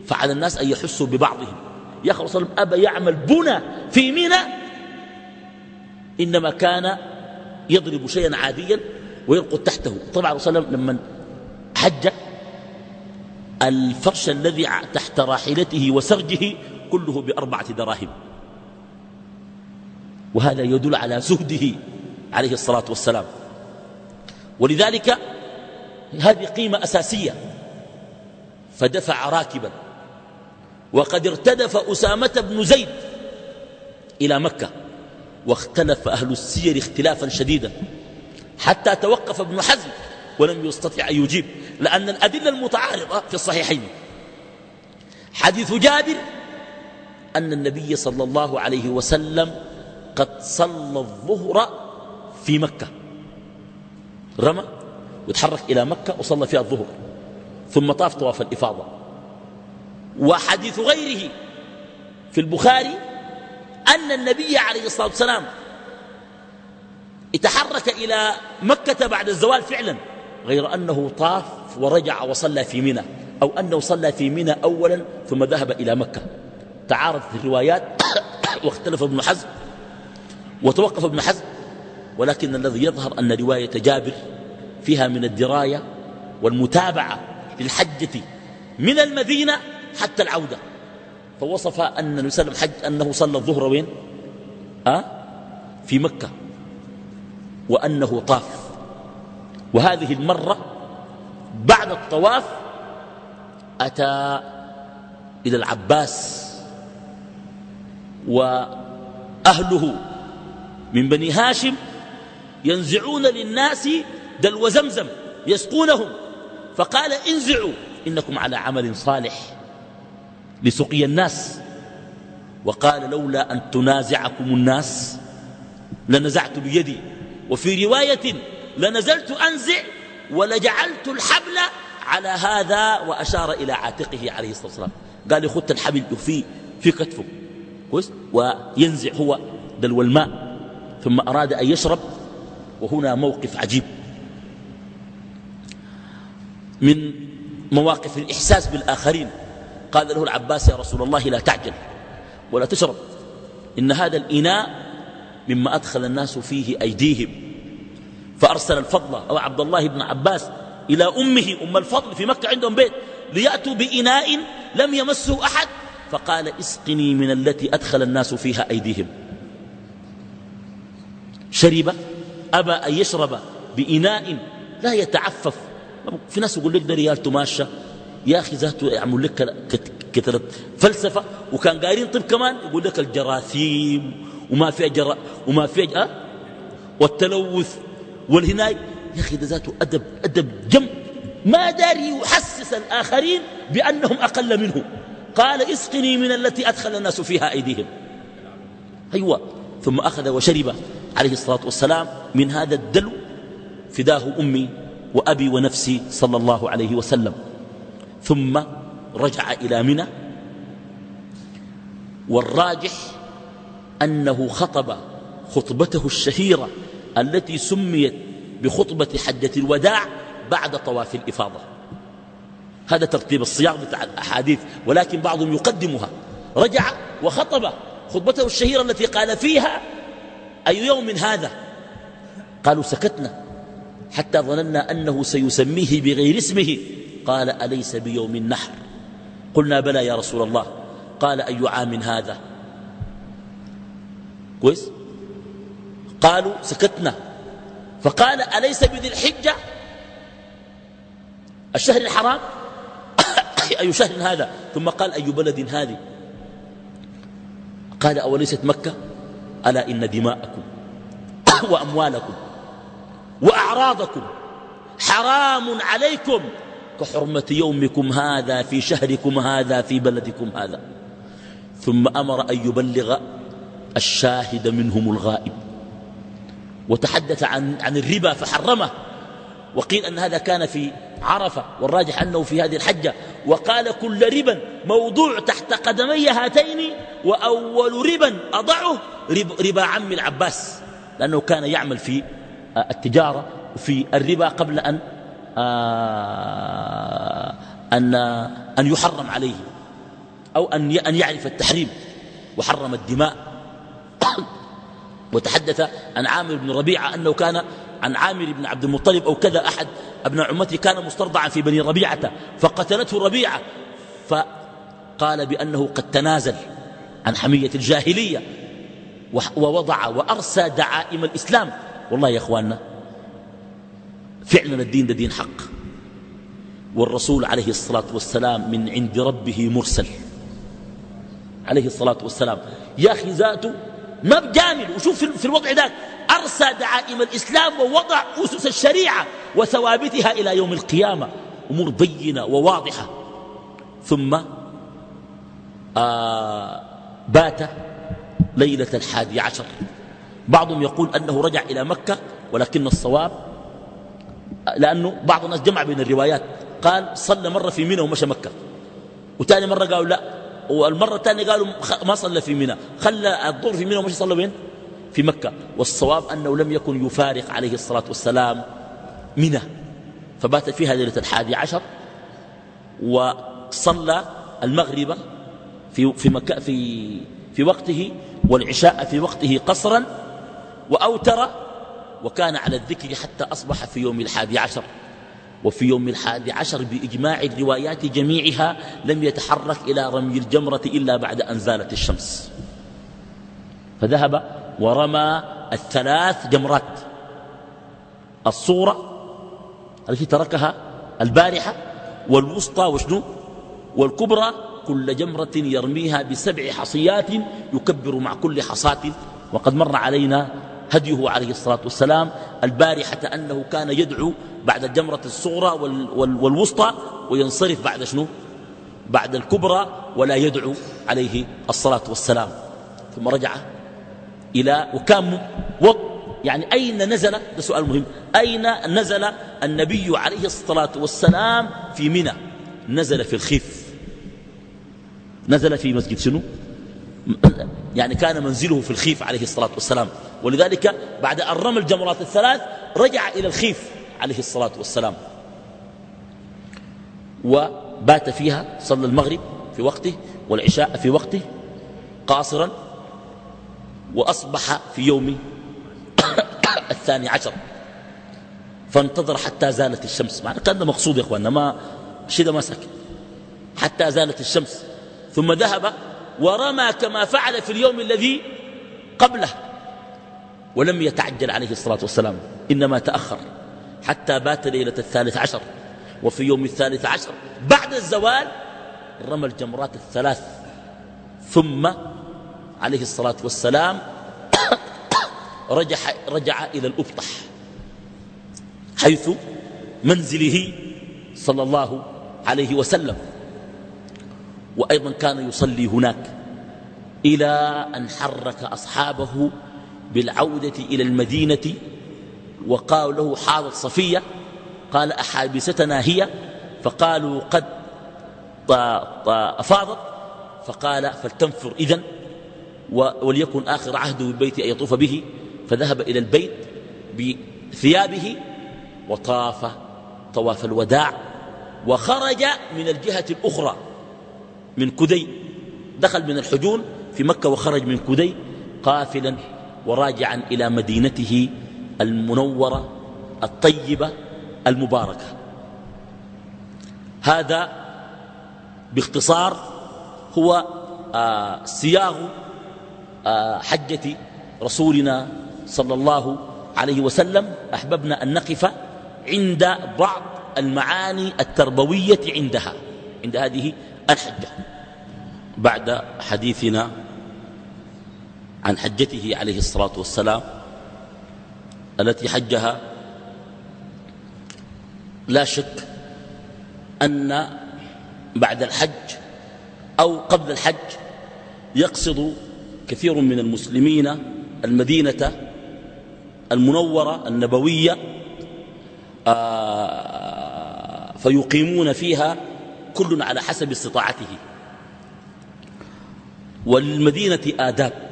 فعلى الناس أن يحسوا ببعضهم. يا أخي صلى أبا يعمل بنا في منى إنما كان يضرب شيئا عاديا ويرقد تحته. طبعا رسول الله لما حج الفرش الذي تحت راحلته وسرجه كله بأربعة دراهم. وهذا يدل على زهده عليه الصلاة والسلام. ولذلك هذه قيمة أساسية. فدفع راكبا. وقد ارتدف أسامة بن زيد إلى مكة. واختلف أهل السير اختلافا شديدا. حتى توقف ابن حزم. ولم يستطع أن يجيب لأن الأدلة المتعارضة في الصحيحين. حديث جابر أن النبي صلى الله عليه وسلم قد صلى الظهر في مكة. رمى وتحرك إلى مكة وصلى فيها الظهر ثم طاف طواف الإفاضة. وحديث غيره في البخاري أن النبي عليه الصلاة والسلام اتحرك إلى مكة بعد الزوال فعلا. غير أنه طاف ورجع وصلى في منى أو أنه صلى في منى أولا ثم ذهب إلى مكة. تعارضت الروايات واختلف ابن حزم وتوقف ابن حزم ولكن الذي يظهر أن رواية جابر فيها من الدراية والمتابعة للحجة من المدينة حتى العودة. فوصف أن وسلم حج أنه صلى الظهر وين؟ أه؟ في مكة. وأنه طاف. وهذه المرة بعد الطواف أتى إلى العباس وأهله من بني هاشم ينزعون للناس دلو زمزم يسقونهم. فقال انزعوا إنكم على عمل صالح لسقي الناس. وقال لولا أن تنازعكم الناس لنزعت بيدي. وفي رواية لنزلت أنزع ولجعلت الحبل على هذا وأشار إلى عاتقه عليه الصلاة والسلام. قال لي خدت الحبل في في كتفه. كويس؟ وينزع هو دلو الماء ثم أراد أن يشرب وهنا موقف عجيب. من مواقف الإحساس بالآخرين. قال له العباس يا رسول الله لا تعجل ولا تشرب إن هذا الإناء مما أدخل الناس فيه أيديهم. فأرسل الفضل أو عبد الله بن عباس إلى أمه أم الفضل في مكة عندهم بيت ليأتوا بإناء لم يمسه أحد. فقال اسقني من التي أدخل الناس فيها أيديهم. شرب أبى أن يشرب بإناء لا يتعفف. في ناس يقول لك ده ريال تماشى. يا أخي ذاته يعمل لك كترة فلسفة. وكان قايرين طب كمان يقول لك الجراثيم وما في جرا وما في أه؟ والتلوث. والهناي يا أخي ذاته أدب, أدب جم. ما داري يحسس الآخرين بأنهم أقل منه. قال اسقني من التي أدخل الناس فيها أيديهم. أيوة. ثم أخذ وشرب عليه الصلاة والسلام من هذا الدلو فداه أمي وأبي ونفسي صلى الله عليه وسلم. ثم رجع إلى منى. والراجح أنه خطب خطبته الشهيرة التي سميت بخطبة حجة الوداع بعد طواف الإفاضة. هذا ترتيب الصياغ بتاع الأحاديث ولكن بعضهم يقدمها. رجع وخطب خطبته الشهيرة التي قال فيها أي يوم هذا؟ قالوا سكتنا حتى ظننا أنه سيسميه بغير اسمه. قال أليس بيوم النحر؟ قلنا بلى يا رسول الله. قال أي عام هذا؟ كويس؟ قالوا سكتنا. فقال أليس بذي الحجة؟ الشهر الحرام؟ أي شهر هذا؟ ثم قال أي بلد هذه؟ قال أوليست مكة؟ ألا إن دماءكم وأموالكم وأعراضكم حرام عليكم. كحرمة يومكم هذا في شهركم هذا في بلدكم هذا. ثم أمر أن يبلغ الشاهد منهم الغائب. وتحدث عن, عن الربا فحرمه. وقيل أن هذا كان في عرفة والراجح أنه في هذه الحجة. وقال كل ربا موضوع تحت قدمي هاتين وأول ربا أضعه ربا عم العباس. لأنه كان يعمل في التجارة وفي الربا قبل أن آه، أن أن يحرم عليه أو أن أن يعرف التحريم. وحرم الدماء. وتحدث عن عامر بن ربيعة أنه كان عن عامر بن عبد المطلب أو كذا أحد أبناء عمته كان مسترضعا في بني ربيعة فقتلته ربيعة. فقال بأنه قد تنازل عن حمية الجاهلية ووضع وأرسى دعائم الإسلام. والله يا أخواننا فعلا الدين ده دين حق. والرسول عليه الصلاة والسلام من عند ربه مرسل. عليه الصلاة والسلام. يا أخي ذاته ما بجامل وشوف في الوضع ذاك. أرسى دعائم الإسلام ووضع أسس الشريعة وثوابتها إلى يوم القيامة أمور بينة وواضحة. ثم آه بات ليلة الحادي عشر. بعضهم يقول أنه رجع إلى مكة ولكن الصواب لأنه بعض الناس جمع بين الروايات. قال صلى مرة في منى ومشى مكة. وتاني مرة قالوا لا والمرة الثانية قالوا ما صلى في منى. خلى الظهر في منى ومشى صلى وين؟ في مكة. والصواب أنه لم يكن يفارق عليه الصلاة والسلام منى. فبات فيها ليلة الحادي عشر وصلى المغرب في في مكة في في وقته والعشاء في وقته قصرا وأوتر وكان على الذكر حتى أصبح في يوم الحادي عشر. وفي يوم الحادي عشر بإجماع الروايات جميعها لم يتحرك إلى رمي الجمرة إلا بعد أن زالت الشمس. فذهب ورمى الثلاث جمرات. الصورة التي تركها البارحة والوسطى وشنو؟ والكبرى كل جمرة يرميها بسبع حصيات يكبر مع كل حصاة. وقد مر علينا هديه عليه الصلاة والسلام البارحة أنه كان يدعو بعد الجمرة الصغرى والوسطى وينصرف بعد شنو؟ بعد الكبرى ولا يدعو عليه الصلاة والسلام. ثم رجع إلى وكان وط يعني أين نزل؟ ده سؤال مهم. أين نزل النبي عليه الصلاة والسلام في منى؟ نزل في الخيف. نزل في مسجد شنو؟ يعني كان منزله في الخيف عليه الصلاة والسلام. ولذلك بعد أن رمى الجمرات الثلاث رجع إلى الخيف. عليه الصلاة والسلام. وبات فيها صلى المغرب في وقته والعشاء في وقته قاصرا وأصبح في يوم الثاني عشر. فانتظر حتى زالت الشمس. معنى كان مقصود يا إخواننا ما شده ما سكت حتى زالت الشمس. ثم ذهب ورمى كما فعل في اليوم الذي قبله ولم يتعجل عليه الصلاة والسلام. إنما تأخر. حتى بات ليلة الثالث عشر. وفي يوم الثالث عشر بعد الزوال رمى الجمرات الثلاث. ثم عليه الصلاة والسلام رجع, رجع إلى الأبطح حيث منزله صلى الله عليه وسلم. وأيضا كان يصلي هناك إلى أن حرك أصحابه بالعودة إلى المدينة وقالوا له حاضر صفية قال أحابستنا هي؟ فقالوا قد أفاضت. فقال فلتنفر إذن وليكن آخر عهده بالبيت أن يطوف به. فذهب إلى البيت بثيابه وطاف طواف الوداع وخرج من الجهة الأخرى من كدي. دخل من الحجون في مكة وخرج من كدي قافلا وراجعا إلى مدينته. المنورة الطيبة المباركة. هذا باختصار هو آه سياغ آه حجة رسولنا صلى الله عليه وسلم. أحببنا أن نقف عند بعض المعاني التربوية عندها عند هذه الحجة. بعد حديثنا عن حجته عليه الصلاة والسلام التي حجها لا شك أن بعد الحج أو قبل الحج يقصد كثير من المسلمين المدينة المنورة النبوية آه، فيقيمون فيها كل على حسب استطاعته. وللمدينة آداب.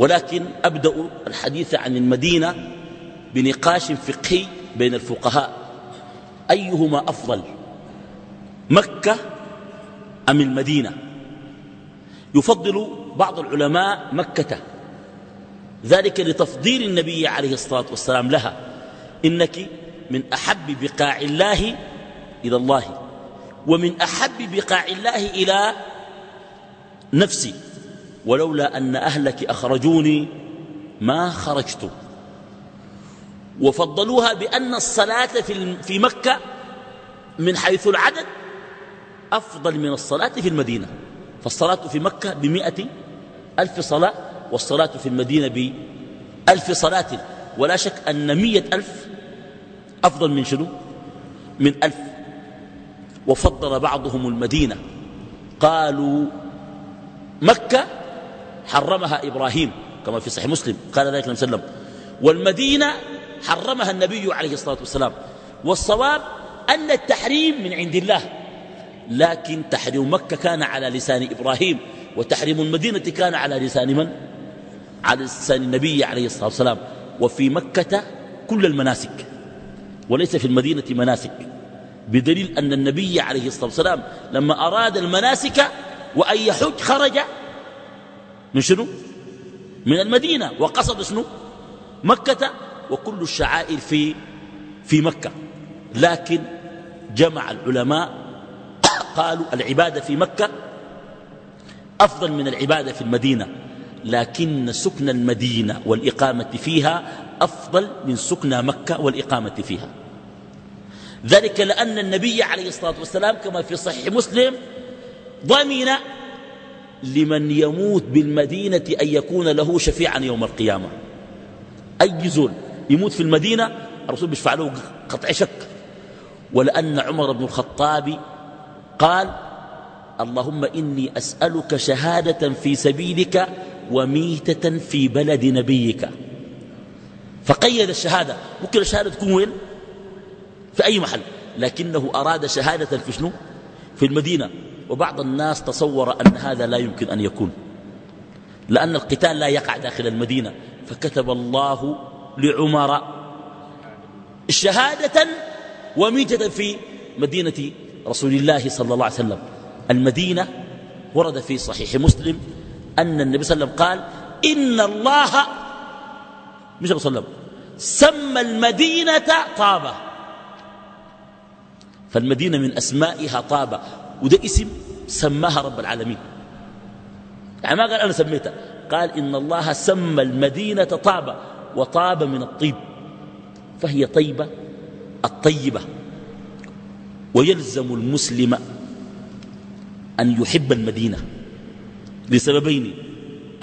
ولكن أبدأ الحديث عن المدينة بنقاش فقهي بين الفقهاء. أيهما أفضل مكة أم المدينة؟ يفضل بعض العلماء مكة. ذلك لتفضيل النبي عليه الصلاة والسلام لها. إنك من أحب بقاع الله إلى الله ومن أحب بقاع الله إلى نفسي. ولولا أن أهلك أخرجوني ما خرجت. وفضلوها بأن الصلاة في مكة من حيث العدد أفضل من الصلاة في المدينة. فالصلاة في مكة بمئة ألف صلاة والصلاة في المدينة بألف صلاة. ولا شك أن مية ألف أفضل من شنو؟ من ألف. وفضل بعضهم المدينة. قالوا مكة حرمها إبراهيم كما في صحيح مسلم قال ذلك عليه وسلم. والمدينة حرمها النبي عليه الصلاة والسلام. والصواب أن التحريم من عند الله. لكن تحريم مكة كان على لسان إبراهيم وتحريم المدينة كان على لسان من؟ على لسان النبي عليه الصلاة والسلام. وفي مكة كل المناسك وليس في المدينة مناسك. بدليل أن النبي عليه الصلاة والسلام لما أراد المناسك وأن يحج خرج من شنو؟ من المدينة. وقصد شنو؟ مكة وكل الشعائر في في مكة. لكن جمع العلماء قالوا العبادة في مكة أفضل من العبادة في المدينة. لكن سكن المدينة والإقامة فيها أفضل من سكن مكة والإقامة فيها. ذلك لأن النبي عليه الصلاة والسلام كما في صحيح مسلم ضمن لمن يموت بالمدينة أن يكون له شفيعا يوم القيامة. أي زول يموت في المدينة؟ الرسول بيشفع له قطع شك. ولأن عمر بن الخطاب قال اللهم إني أسألك شهادة في سبيلك وميتة في بلد نبيك. فقيد الشهادة. ممكن الشهادة تكون وين؟ في أي محل. لكنه أراد شهادة في شنو؟ في المدينة. وبعض الناس تصور أن هذا لا يمكن أن يكون لأن القتال لا يقع داخل المدينة. فكتب الله لعمر شهادة وميتة في مدينة رسول الله صلى الله عليه وسلم. المدينة ورد في صحيح مسلم أن النبي صلى الله عليه وسلم قال إن الله مش صلى الله عليه وسلم سمى المدينة طابة. فالمدينة من أسمائها طابة. وده اسم سماها رب العالمين. يعني ما قال أنا سميتها قال إن الله سمى المدينة طابة وطاب من الطيب فهي طيبة الطيبة ويلزم المسلم أن يحب المدينة لسببين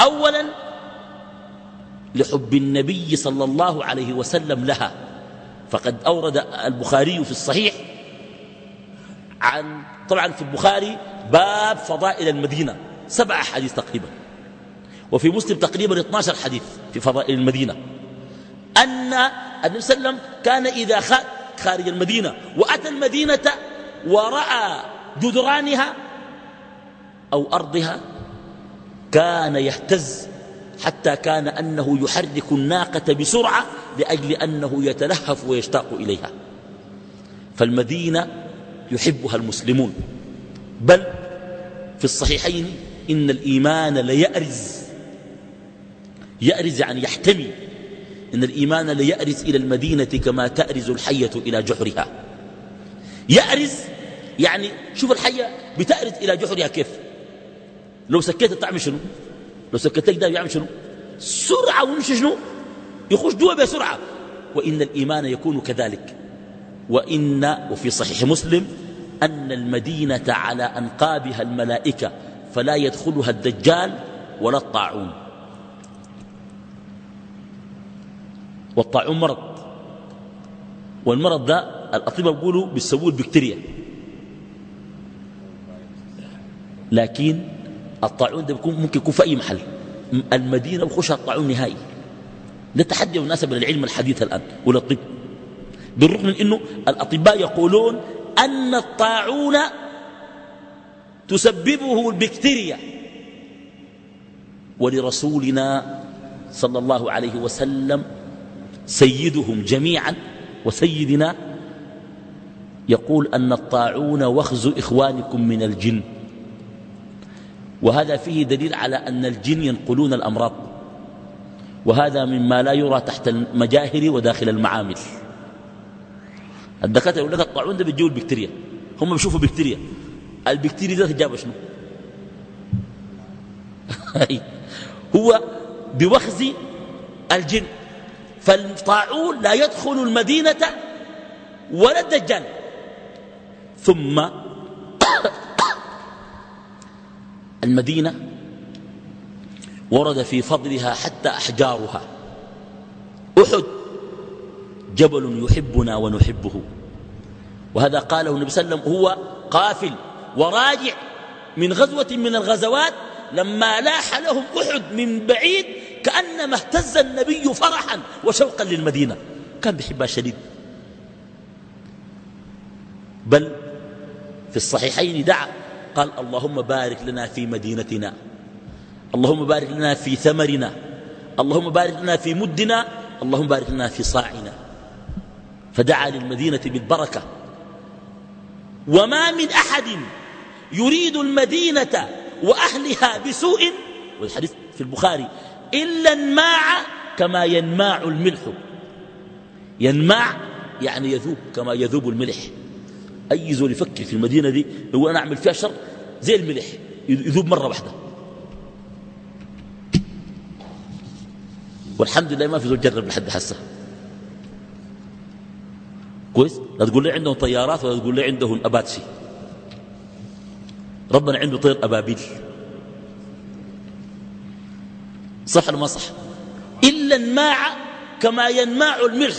أولا لحب النبي صلى الله عليه وسلم لها فقد أورد البخاري في الصحيح عن طبعا في البخاري باب فضائل المدينة سبع حديث تقريبا. وفي مسلم تقريبا 12 حديث في فضائل المدينة. أن النبي صلى الله عليه وسلم كان إذا خارج المدينة وأتى المدينة ورأى جدرانها أو أرضها كان يهتز حتى كان أنه يحرك الناقة بسرعة لأجل أنه يتلهف ويشتاق إليها. فالمدينة يحبها المسلمون. بل في الصحيحين إن الإيمان ليأرز يأرز يعني يحتمي. إن الإيمان ليأرز إلى المدينة كما تأرز الحية إلى جحرها. يأرز يعني شوف الحية بتأرز إلى جحرها كيف؟ لو سكيت تعمل شنو؟ لو سكتك ده يعمل شنو؟ سرعة ويمشي شنو؟ يخش جوا بسرعة. وإن الإيمان يكون كذلك. وإن وفي صحيح مسلم أن المدينة على أنقابها الملائكة فلا يدخلها الدجال ولا الطاعون. والطاعون مرض. والمرض ده الأطباء بيقولوا بيسووه البكتيريا. لكن الطاعون ده بيكون ممكن يكون في أي محل. المدينة بخشها الطاعون نهائي. ده تحدي مناسب للعلم الحديث الآن وللطب. بالرغم من أنه الأطباء يقولون أن الطاعون تسببه البكتيريا ولرسولنا صلى الله عليه وسلم سيدهم جميعا وسيدنا يقول أن الطاعون وخز إخوانكم من الجن. وهذا فيه دليل على أن الجن ينقلون الأمراض. وهذا مما لا يرى تحت المجاهر وداخل المعامل. الدكاترة يقول لك الطاعون ده بيجيو البكتيريا. هم بيشوفوا بكتيريا. البكتيريا ده جاب شنو؟ هو بوخز الجن. فالطاعون لا يدخل المدينة ولا الدجال. ثم المدينة ورد في فضلها حتى أحجارها. أحد جبل يحبنا ونحبه. وهذا قاله النبي صلى الله عليه وسلم هو قافل وراجع من غزوة من الغزوات لما لاح لهم أحد من بعيد كأنما اهتز النبي فرحا وشوقا للمدينة. كان بيحبها شديد. بل في الصحيحين دعا قال اللهم بارك لنا في مدينتنا اللهم بارك لنا في ثمرنا اللهم بارك لنا في مدنا اللهم بارك لنا في صاعنا. فدعا للمدينة بالبركة. وما من أحد يريد المدينة وأهلها بسوء والحديث في البخاري إلا انماع كما ينماع الملح. ينماع يعني يذوب كما يذوب الملح. أي زول يفكر في المدينة دي هو أنا أعمل فيها شر زي الملح يذوب مرة واحدة. والحمد لله ما في زول جرب لحد حسه كويس؟ لا تقول لي عندهم طيارات ولا تقول لي عندهم أباتشي. ربنا عنده طير أبابيل. صح ولا ما صح؟ إلا النماع كما ينماع الملح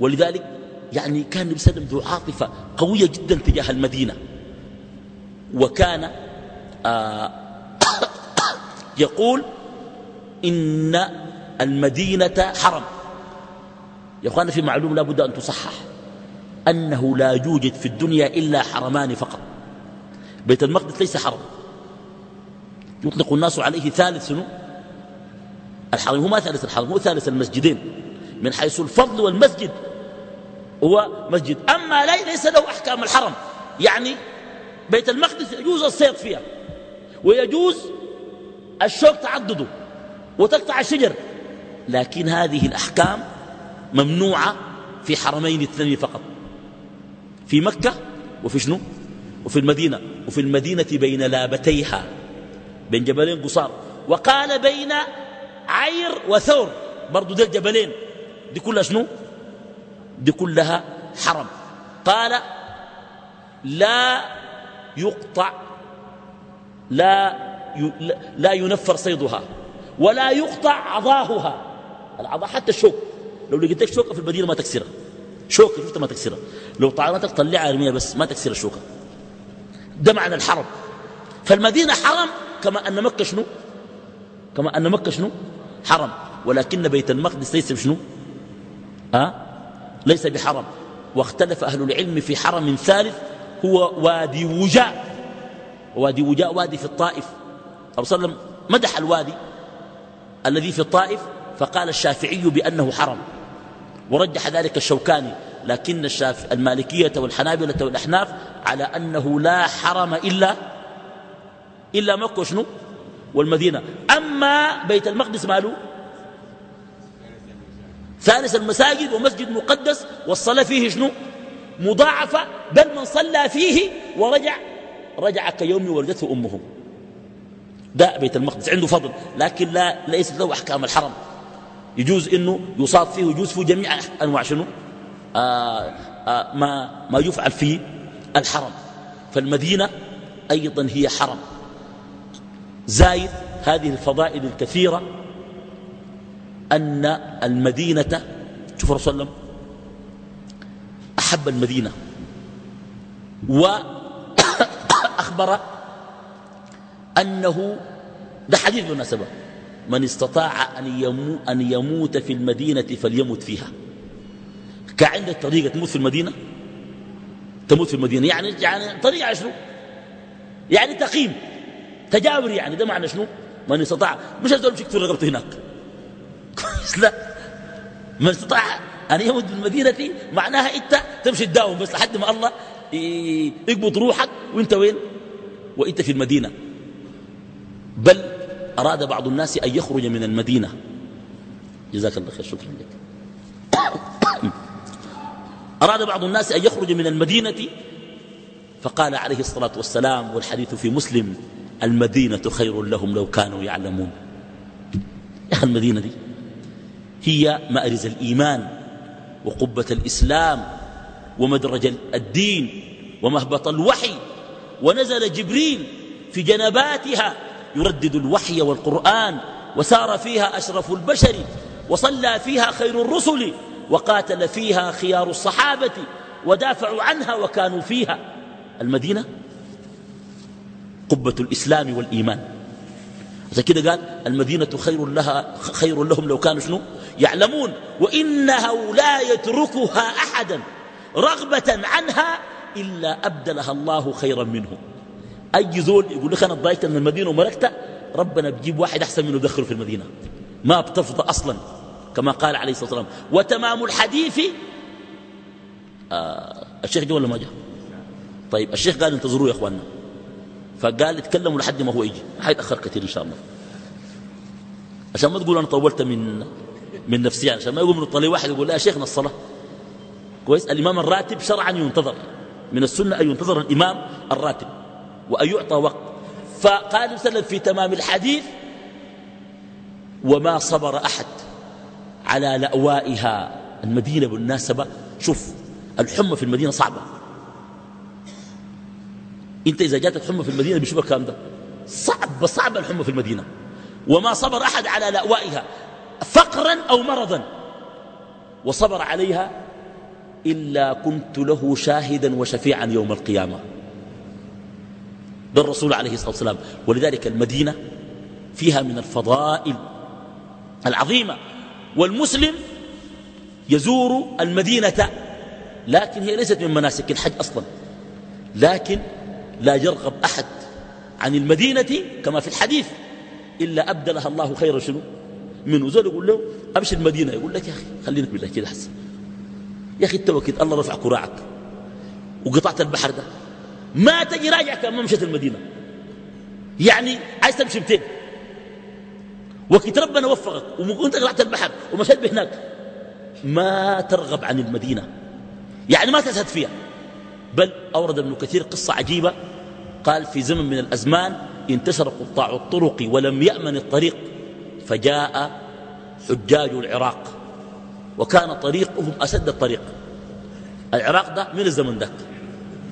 ولذلك يعني كان النبي صلى الله عليه وسلم ذو عاطفة قوية جدا تجاه المدينة. وكان آه يقول إن المدينة حرم. يا أخوانا في معلوم لا بد أن تصحح أنه لا يوجد في الدنيا إلا حرمان فقط. بيت المقدس ليس حرم يطلق الناس عليه ثالث سنو الحرم. هو ما ثالث الحرم هو ثالث المسجدين. من حيث الفضل والمسجد هو مسجد. أما ليس له أحكام الحرم. يعني بيت المقدس يجوز الصيد فيها ويجوز الشوك تعضده وتقطع الشجر. لكن هذه الأحكام ممنوعة في حرمين اثنين فقط. في مكة وفي شنو؟ وفي المدينة وفي المدينة بين لابتيها بين جبلين قصار. وقال بين عير وثور. برضو دي الجبلين دي كلها شنو؟ دي كلها حرم. قال لا يقطع لا لا ينفر صيدها ولا يقطع عضاهها. العضاء حتى الشوك. لو لقيت لك شوكة في المدينة ما تكسرها. شوكة شفتها ما تكسرها. لو طعنتك طلعها ارميها بس ما تكسر الشوكة. ده معنى الحرم. فالمدينة حرم كما أن مكة شنو؟ كما أن مكة شنو؟ حرم. ولكن بيت المقدس ليس بشنو؟ أه؟ ليس بحرم. واختلف أهل العلم في حرم ثالث هو وادي وجاء. وادي وجاء وادي في الطائف. أبو وسلم مدح الوادي الذي في الطائف فقال الشافعي بأنه حرم. ورجح ذلك الشوكاني لكن الشاف المالكية والحنابلة والأحناف على أنه لا حرم إلا إلا مكة شنو والمدينة. أما بيت المقدس ماله؟ ثالث المساجد ومسجد مقدس والصلاة فيه شنو؟ مضاعفة بل من صلى فيه ورجع رجع كيوم ولدته أمه. ده بيت المقدس عنده فضل لكن لا ليس له أحكام الحرم. يجوز إنه يصاد فيه ويجوز فيه جميع أنواع شنو؟ آآ آه، آآ آه، ما ما يفعل فيه الحرم فالمدينة أيضا هي حرم زايد هذه الفضائل الكثيرة أن المدينة شوف الرسول صلى الله عليه وسلم أحب المدينة. وأخبر أنه ده حديث بالمناسبة. من استطاع أن, أن يموت في المدينة فليمت فيها. كان عندك طريقة تموت في المدينة؟ تموت في المدينة. يعني يعني طريقة شنو؟ يعني تقييم. تجاور يعني. ده معنى شنو؟ من استطاع. مش هزول في رقبته هناك. كويس. لا. من استطاع أن يموت في المدينة معناها أنت تمشي تداوم بس لحد ما الله يقبض روحك. وأنت وين؟ وأنت في المدينة. بل أراد بعض الناس أن يخرج من المدينة. جزاك الله خير شكرا لك. أراد بعض الناس أن يخرج من المدينة فقال عليه الصلاة والسلام والحديث في مسلم المدينة خير لهم لو كانوا يعلمون. يا أخي المدينة دي هي مأرز الإيمان وقبة الإسلام ومدرج الدين ومهبط الوحي ونزل جبريل في جنباتها يردد الوحي والقرآن وسار فيها أشرف البشر وصلى فيها خير الرسل وقاتل فيها خيار الصحابة ودافعوا عنها وكانوا فيها. المدينة قبة الإسلام والإيمان. عشان كده قال المدينة خير, لها خير لهم لو كانوا شنو؟ يعلمون. وإنه لا يتركها أحدا رغبة عنها إلا أبدلها الله خيرا منه أي زول يقول لك أنا ضايقت من المدينة وملكت ربنا بيجيب واحد أحسن منه يدخله في المدينة. ما بتفضى أصلا كما قال عليه الصلاة والسلام. وتمام الحديث آه الشيخ جوا ولا ما جاء طيب الشيخ قال انتظروا يا إخواننا. فقال اتكلموا لحد ما هو يجي. حيتأخر كثير إن شاء الله. عشان ما تقول أنا طولت من من نفسي عشان ما يقول من الطليق واحد يقول لا يا شيخنا الصلاة. كويس؟ الإمام الراتب شرعا ينتظر. من السنة أن ينتظر الإمام الراتب. وان يعطى وقت. فقال وسلم في تمام الحديث وما صبر أحد على لأوائها. المدينة بالمناسبة شوف الحمى في المدينة صعبة. أنت إذا جاتك حمى في المدينة بيشوف الكلام ده. صعب صعب الحمى في المدينة. وما صبر أحد على لأوائها فقرا أو مرضا. وصبر عليها إلا كنت له شاهدا وشفيعا يوم القيامة. ده الرسول عليه الصلاة والسلام. ولذلك المدينة فيها من الفضائل العظيمة. والمسلم يزور المدينة لكن هي ليست من مناسك الحج أصلا. لكن لا يرغب أحد عن المدينة كما في الحديث إلا أبدلها الله خيرا. شنو؟ من زول يقول له أمشي المدينة. يقول لك يا أخي خلينك بالله كده حسن. يا أخي التوكيد الله رفع كراعك وقطعت البحر ده. ما تجي راجع كما مشيت المدينة. يعني عايز تمشي 200 وكت ربنا وفقك وأنت طلعت البحر ومشيت بهناك ما ترغب عن المدينة. يعني ما تزهد فيها. بل أورد ابن كثير قصة عجيبة. قال في زمن من الأزمان انتشر قطاع الطرق ولم يأمن الطريق فجاء حجاج العراق. وكان طريقهم أسد الطريق. العراق ده من الزمن ده.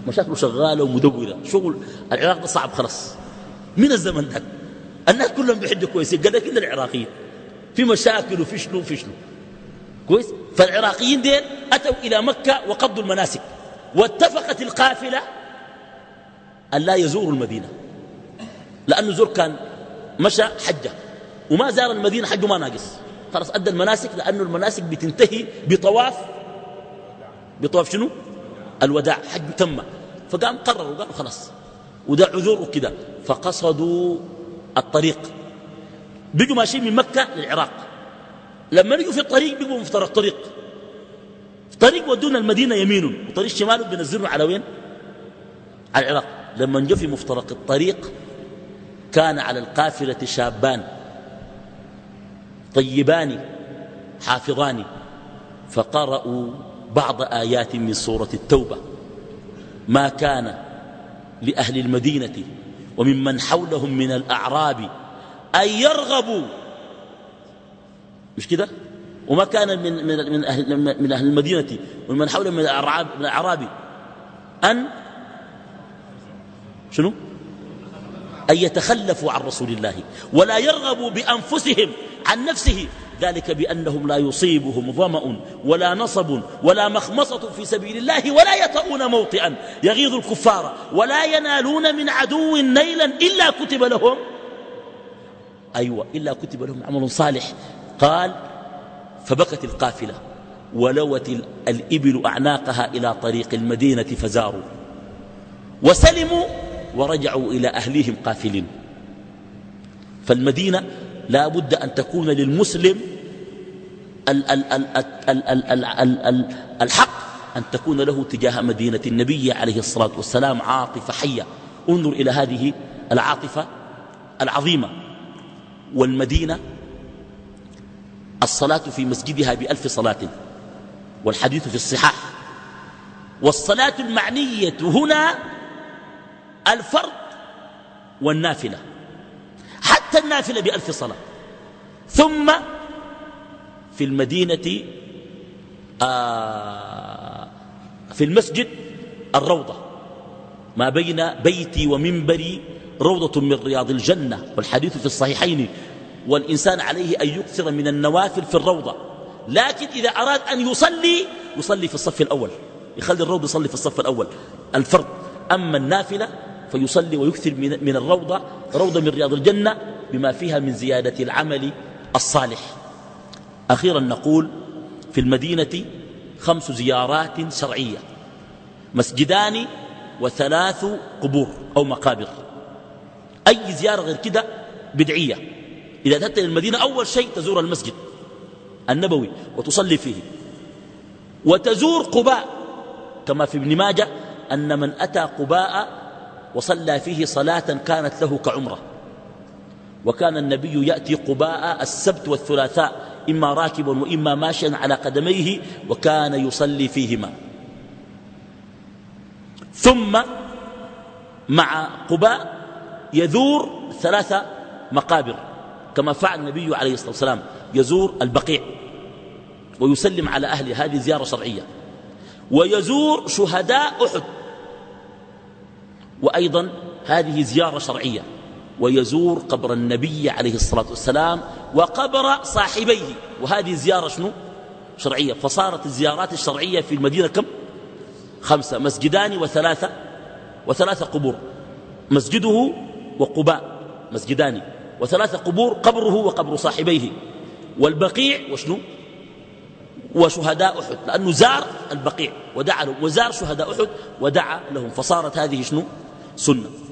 مشاكله شغالة ومدورة شغل العراق ده صعب خلاص. من الزمن ده؟ الناس كلهم بيحدوا كويسين قال لك إلا العراقيين في مشاكل وفي شنو وفي شنو. كويس؟ فالعراقيين دين أتوا إلى مكة وقضوا المناسك. واتفقت القافلة أن لا يزوروا المدينة. لأنه زور كان مشى حجة. وما زار المدينة حجه ما ناقص. خلاص أدى المناسك لأنه المناسك بتنتهي بطواف. بطواف شنو؟ الوداع حج تم فقام قرروا قالوا خلاص. وده عذور وكده. فقصدوا الطريق. بيجوا ماشيين من مكة للعراق. لما نجوا في الطريق بيجوا مفترق طريق. طريق ودونا المدينة يمين وطريق شمال بينزلوا على وين؟ على العراق. لما نجوا في مفترق الطريق كان على القافلة شابان. طيبان حافظان. فقرأوا بعض آيات من سورة التوبة. ما كان لأهل المدينة وممن حولهم من الأعراب أن يرغبوا. مش كده؟ وما كان من, من, من, أهل, من أهل المدينة ومن حولهم من الأعراب, من الأعراب أن شنو؟ أن يتخلفوا عن رسول الله ولا يرغبوا بأنفسهم عن نفسه. ذلك بأنهم لا يصيبهم ظمأ ولا نصب ولا مخمصة في سبيل الله ولا يطؤون موطئا. يغيظ الكفار ولا ينالون من عدو نيلا إلا كتب لهم. أيوة إلا كتب لهم عمل صالح. قال فبكت القافلة ولوت الإبل أعناقها إلى طريق المدينة فزاروا. وسلموا ورجعوا إلى أهليهم قافلين. فالمدينة لا بد أن تكون للمسلم الحق أن تكون له تجاه مدينة النبي عليه الصلاة والسلام عاطفة حية. انظر إلى هذه العاطفة العظيمة. والمدينة الصلاة في مسجدها بألف صلاة والحديث في الصحاح. والصلاة المعنية هنا الفرض والنافلة. حتى النافلة بألف صلاة. ثم في المدينة آه في المسجد الروضة. ما بين بيتي ومنبري روضة من رياض الجنة والحديث في الصحيحين والإنسان عليه أن يكثر من النوافل في الروضة. لكن إذا أراد أن يصلي يصلي في الصف الأول. يخلي الروضة يصلي في الصف الأول. الفرد أما النافلة فيصلي ويكثر من الروضة روضة من رياض الجنة بما فيها من زيادة العمل الصالح. أخيرا نقول في المدينة خمس زيارات شرعية مسجدان وثلاث قبور أو مقابر. أي زيارة غير كده بدعية. إذا تأتي المدينة أول شيء تزور المسجد النبوي وتصلي فيه. وتزور قباء كما في ابن ماجه أن من أتى قباء وصلى فيه صلاة كانت له كعمرة. وكان النبي يأتي قباء السبت والثلاثاء إما راكبا وإما ماشيا على قدميه وكان يصلي فيهما. ثم مع قباء يذور ثلاثة مقابر كما فعل النبي عليه الصلاة والسلام يزور البقيع ويسلم على أهل هذه زيارة شرعية. ويزور شهداء أحد. وأيضا هذه زيارة شرعية ويزور قبر النبي عليه الصلاة والسلام وقبر صاحبيه. وهذه زيارة شنو؟ شرعية. فصارت الزيارات الشرعية في المدينة كم؟ خمسة. مسجدان وثلاثة وثلاثة قبور. مسجده وقباء مسجدان وثلاثة قبور قبره وقبر صاحبيه. والبقيع وشنو؟ وشهداء أحد لأنه زار البقيع ودعا لهم. وزار شهداء أحد ودعا لهم. فصارت هذه شنو؟ سنة.